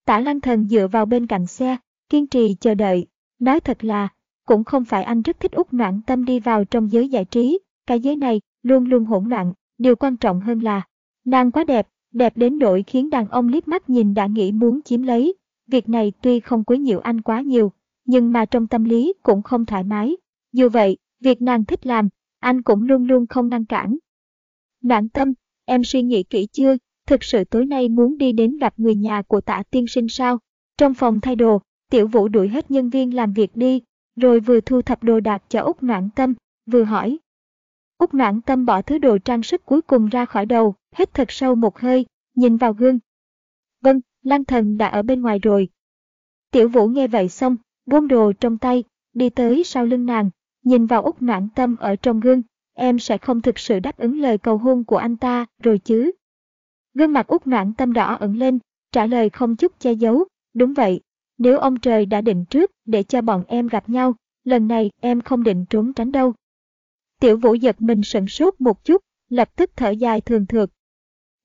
Tả lăng thần dựa vào bên cạnh xe, kiên trì chờ đợi, nói thật là, cũng không phải anh rất thích út noãn tâm đi vào trong giới giải trí, cái giới này luôn luôn hỗn loạn, điều quan trọng hơn là, nàng quá đẹp, đẹp đến nỗi khiến đàn ông liếc mắt nhìn đã nghĩ muốn chiếm lấy. Việc này tuy không quấy nhiễu anh quá nhiều, nhưng mà trong tâm lý cũng không thoải mái. Dù vậy, việc nàng thích làm, anh cũng luôn luôn không ngăn cản. Noãn tâm, em suy nghĩ kỹ chưa, thực sự tối nay muốn đi đến gặp người nhà của tạ tiên sinh sao? Trong phòng thay đồ, tiểu vũ đuổi hết nhân viên làm việc đi, rồi vừa thu thập đồ đạc cho Úc Noãn Tâm, vừa hỏi. Úc Noãn Tâm bỏ thứ đồ trang sức cuối cùng ra khỏi đầu, hít thật sâu một hơi, nhìn vào gương. Vâng, Lăng Thần đã ở bên ngoài rồi. Tiểu Vũ nghe vậy xong, buông đồ trong tay, đi tới sau lưng nàng, nhìn vào Úc Noãn Tâm ở trong gương, em sẽ không thực sự đáp ứng lời cầu hôn của anh ta rồi chứ. Gương mặt Úc Noãn Tâm đỏ ẩn lên, trả lời không chút che giấu, đúng vậy, nếu ông trời đã định trước để cho bọn em gặp nhau, lần này em không định trốn tránh đâu. Tiểu Vũ giật mình sửng sốt một chút, lập tức thở dài thường thượt.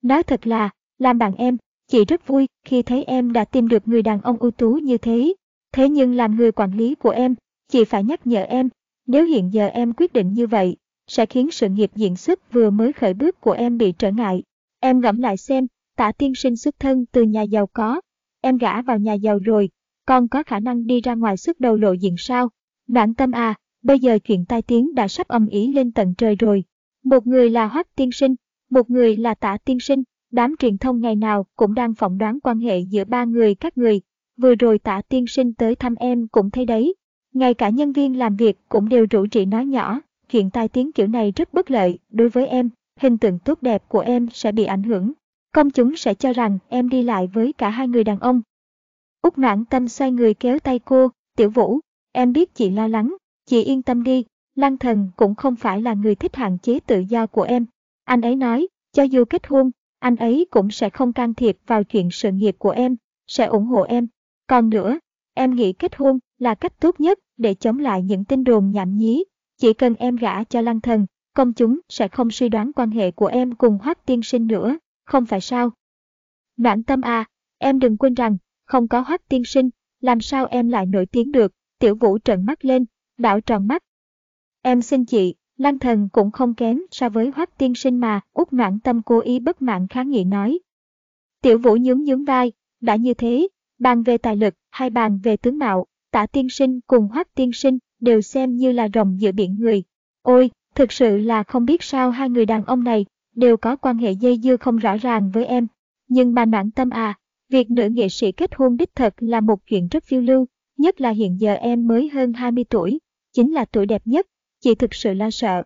Nói thật là, làm bạn em, chị rất vui khi thấy em đã tìm được người đàn ông ưu tú như thế. Thế nhưng làm người quản lý của em, chị phải nhắc nhở em nếu hiện giờ em quyết định như vậy, sẽ khiến sự nghiệp diễn xuất vừa mới khởi bước của em bị trở ngại. Em ngẫm lại xem, tả tiên sinh xuất thân từ nhà giàu có, em gả vào nhà giàu rồi, còn có khả năng đi ra ngoài xuất đầu lộ diện sao? Đoạn tâm à, bây giờ chuyện tai tiếng đã sắp âm ý lên tận trời rồi. Một người là Hoắc tiên sinh, một người là tả tiên sinh, đám truyền thông ngày nào cũng đang phỏng đoán quan hệ giữa ba người các người. Vừa rồi tả tiên sinh tới thăm em cũng thấy đấy, ngay cả nhân viên làm việc cũng đều rủ rỉ nói nhỏ, chuyện tai tiếng kiểu này rất bất lợi đối với em, hình tượng tốt đẹp của em sẽ bị ảnh hưởng. Công chúng sẽ cho rằng em đi lại với cả hai người đàn ông. Úc noãn tâm xoay người kéo tay cô, tiểu vũ, em biết chị lo lắng, chị yên tâm đi, Lăng thần cũng không phải là người thích hạn chế tự do của em. Anh ấy nói, cho dù kết hôn, anh ấy cũng sẽ không can thiệp vào chuyện sự nghiệp của em, sẽ ủng hộ em. Còn nữa, em nghĩ kết hôn là cách tốt nhất để chống lại những tin đồn nhảm nhí. Chỉ cần em gả cho lăng thần, công chúng sẽ không suy đoán quan hệ của em cùng Hoắc tiên sinh nữa, không phải sao? Noãn tâm à, em đừng quên rằng, không có Hoắc tiên sinh, làm sao em lại nổi tiếng được, tiểu vũ trợn mắt lên, đảo tròn mắt. Em xin chị, Lăng thần cũng không kém so với Hoắc tiên sinh mà, út noãn tâm cố ý bất mãn kháng nghị nói. Tiểu vũ nhướng nhướng vai, đã như thế, bàn về tài lực hay bàn về tướng mạo, tả tiên sinh cùng Hoắc tiên sinh đều xem như là rồng giữa biển người. Ôi, thực sự là không biết sao hai người đàn ông này đều có quan hệ dây dưa không rõ ràng với em. Nhưng bà noãn tâm à, việc nữ nghệ sĩ kết hôn đích thật là một chuyện rất phiêu lưu, nhất là hiện giờ em mới hơn 20 tuổi, chính là tuổi đẹp nhất, chị thực sự lo sợ.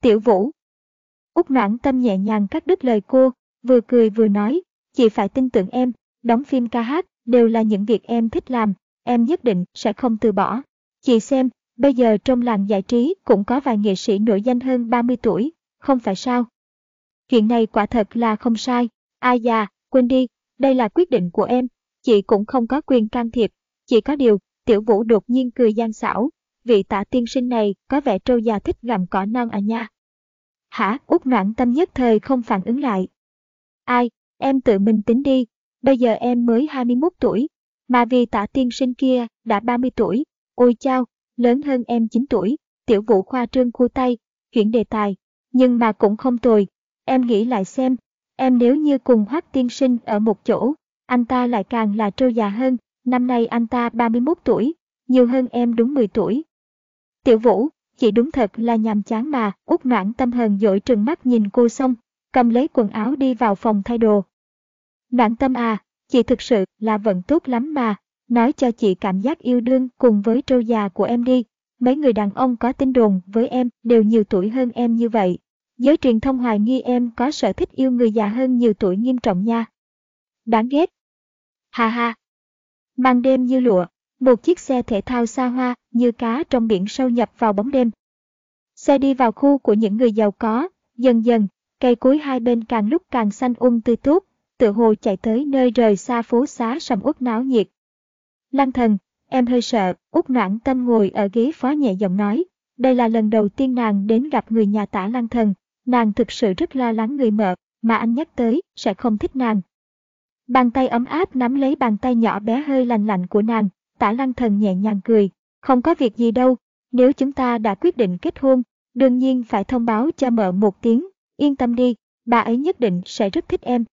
Tiểu Vũ Úc noãn tâm nhẹ nhàng cắt đứt lời cô, vừa cười vừa nói, chị phải tin tưởng em, đóng phim ca hát đều là những việc em thích làm, em nhất định sẽ không từ bỏ. Chị xem, bây giờ trong làng giải trí cũng có vài nghệ sĩ nổi danh hơn 30 tuổi, không phải sao? Chuyện này quả thật là không sai. Ai già, quên đi, đây là quyết định của em, chị cũng không có quyền can thiệp. Chỉ có điều, tiểu vũ đột nhiên cười gian xảo, vị tạ tiên sinh này có vẻ trâu già thích gặm cỏ non à nha. Hả, út noạn tâm nhất thời không phản ứng lại. Ai, em tự mình tính đi, bây giờ em mới 21 tuổi, mà vì tạ tiên sinh kia đã 30 tuổi, ôi chao, lớn hơn em 9 tuổi, tiểu vũ khoa trương khu tay, chuyển đề tài, nhưng mà cũng không tồi, em nghĩ lại xem, em nếu như cùng hoác tiên sinh ở một chỗ, anh ta lại càng là trâu già hơn, năm nay anh ta 31 tuổi, nhiều hơn em đúng 10 tuổi. Tiểu vũ, chị đúng thật là nhàm chán mà, út noãn tâm hờn dội trừng mắt nhìn cô xong, cầm lấy quần áo đi vào phòng thay đồ. Noãn tâm à, chị thực sự là vận tốt lắm mà, nói cho chị cảm giác yêu đương cùng với trâu già của em đi. Mấy người đàn ông có tin đồn với em đều nhiều tuổi hơn em như vậy. Giới truyền thông hoài nghi em có sở thích yêu người già hơn nhiều tuổi nghiêm trọng nha. Đáng ghét. Ha ha. Mang đêm như lụa, một chiếc xe thể thao xa hoa như cá trong biển sâu nhập vào bóng đêm. Xe đi vào khu của những người giàu có, dần dần, cây cối hai bên càng lúc càng xanh ung um tươi tốt, tự hồ chạy tới nơi rời xa phố xá sầm uất náo nhiệt. Lăng thần, em hơi sợ, út noãn tâm ngồi ở ghế phó nhẹ giọng nói. Đây là lần đầu tiên nàng đến gặp người nhà tả lăng thần, nàng thực sự rất lo lắng người mợ, mà anh nhắc tới, sẽ không thích nàng. Bàn tay ấm áp nắm lấy bàn tay nhỏ bé hơi lành lạnh của nàng, tả lăng thần nhẹ nhàng cười, không có việc gì đâu, nếu chúng ta đã quyết định kết hôn, đương nhiên phải thông báo cho mợ một tiếng, yên tâm đi, bà ấy nhất định sẽ rất thích em.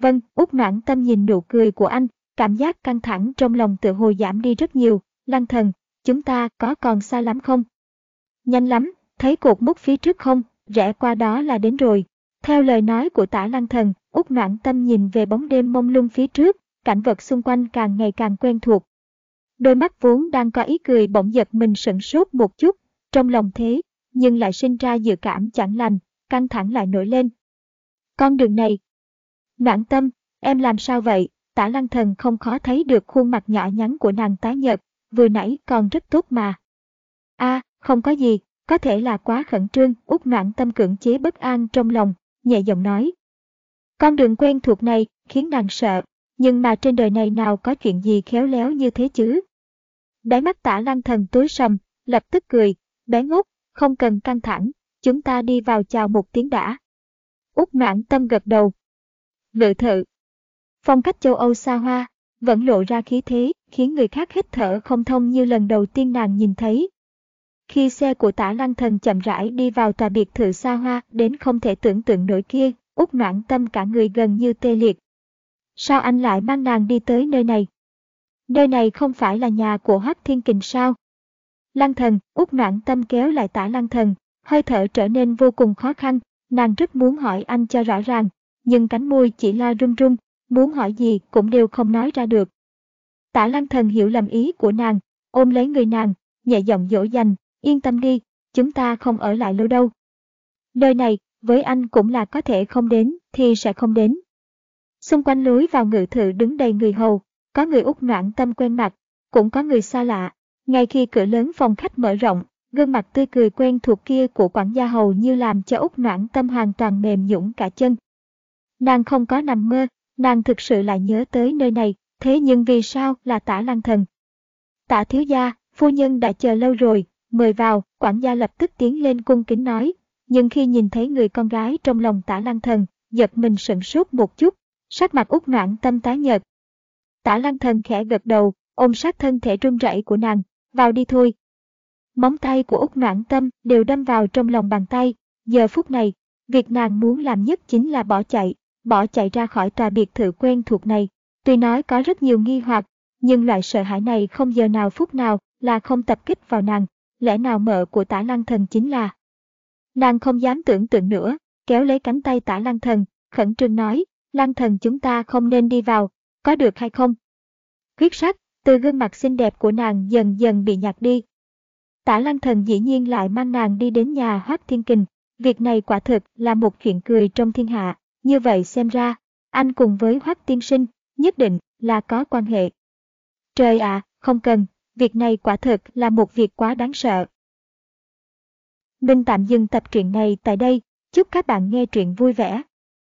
Vâng, út noãn tâm nhìn nụ cười của anh, cảm giác căng thẳng trong lòng tự hồ giảm đi rất nhiều, lăng thần, chúng ta có còn xa lắm không? Nhanh lắm, thấy cột mốc phía trước không, rẽ qua đó là đến rồi. Theo lời nói của tả lăng thần, út noãn tâm nhìn về bóng đêm mông lung phía trước, cảnh vật xung quanh càng ngày càng quen thuộc. Đôi mắt vốn đang có ý cười bỗng giật mình sửng sốt một chút, trong lòng thế, nhưng lại sinh ra dự cảm chẳng lành, căng thẳng lại nổi lên. Con đường này. Noãn tâm, em làm sao vậy? Tả lăng thần không khó thấy được khuôn mặt nhỏ nhắn của nàng tái nhợt, vừa nãy còn rất tốt mà. a không có gì, có thể là quá khẩn trương, út noãn tâm cưỡng chế bất an trong lòng, nhẹ giọng nói. Con đường quen thuộc này khiến nàng sợ, nhưng mà trên đời này nào có chuyện gì khéo léo như thế chứ. Đáy mắt tả lăng thần tối sầm, lập tức cười, bé ngốc, không cần căng thẳng, chúng ta đi vào chào một tiếng đã. Út mãn tâm gật đầu. Lự thự. Phong cách châu Âu xa hoa, vẫn lộ ra khí thế, khiến người khác hít thở không thông như lần đầu tiên nàng nhìn thấy. Khi xe của tả lăng thần chậm rãi đi vào tòa biệt thự xa hoa đến không thể tưởng tượng nổi kia, út noãn tâm cả người gần như tê liệt. Sao anh lại mang nàng đi tới nơi này? Nơi này không phải là nhà của Hoắc Thiên Kình sao? Lăng thần, út noãn tâm kéo lại tả lăng thần, hơi thở trở nên vô cùng khó khăn, nàng rất muốn hỏi anh cho rõ ràng, nhưng cánh môi chỉ la run run, muốn hỏi gì cũng đều không nói ra được. Tả lăng thần hiểu lầm ý của nàng, ôm lấy người nàng, nhẹ giọng dỗ dành, yên tâm đi, chúng ta không ở lại lâu đâu. Nơi này, với anh cũng là có thể không đến, thì sẽ không đến. Xung quanh lối vào ngự thự đứng đầy người hầu, có người út noãn tâm quen mặt, cũng có người xa lạ. Ngay khi cửa lớn phòng khách mở rộng, gương mặt tươi cười quen thuộc kia của quản gia hầu như làm cho út noãn tâm hoàn toàn mềm nhũng cả chân. Nàng không có nằm mơ, nàng thực sự lại nhớ tới nơi này, thế nhưng vì sao là tả lăng thần? Tả thiếu gia, phu nhân đã chờ lâu rồi, mời vào, quản gia lập tức tiến lên cung kính nói, nhưng khi nhìn thấy người con gái trong lòng tả lăng thần, giật mình sững sốt một chút, sắc mặt út noãn tâm tái nhợt. Tả lăng thần khẽ gật đầu, ôm sát thân thể run rẩy của nàng, vào đi thôi. Móng tay của Úc noãn tâm đều đâm vào trong lòng bàn tay, giờ phút này, việc nàng muốn làm nhất chính là bỏ chạy, bỏ chạy ra khỏi tòa biệt thự quen thuộc này. Tuy nói có rất nhiều nghi hoặc, nhưng loại sợ hãi này không giờ nào phút nào là không tập kích vào nàng, lẽ nào mợ của tả lăng thần chính là. Nàng không dám tưởng tượng nữa, kéo lấy cánh tay tả lăng thần, khẩn trương nói, lăng thần chúng ta không nên đi vào, có được hay không? Huyết sắc, từ gương mặt xinh đẹp của nàng dần dần bị nhạt đi. Tả lăng thần dĩ nhiên lại mang nàng đi đến nhà Hoác Thiên Kình, việc này quả thực là một chuyện cười trong thiên hạ, như vậy xem ra, anh cùng với Hoác Tiên Sinh, nhất định là có quan hệ. Trời ạ, không cần, việc này quả thực là một việc quá đáng sợ. Mình tạm dừng tập truyện này tại đây, chúc các bạn nghe truyện vui vẻ.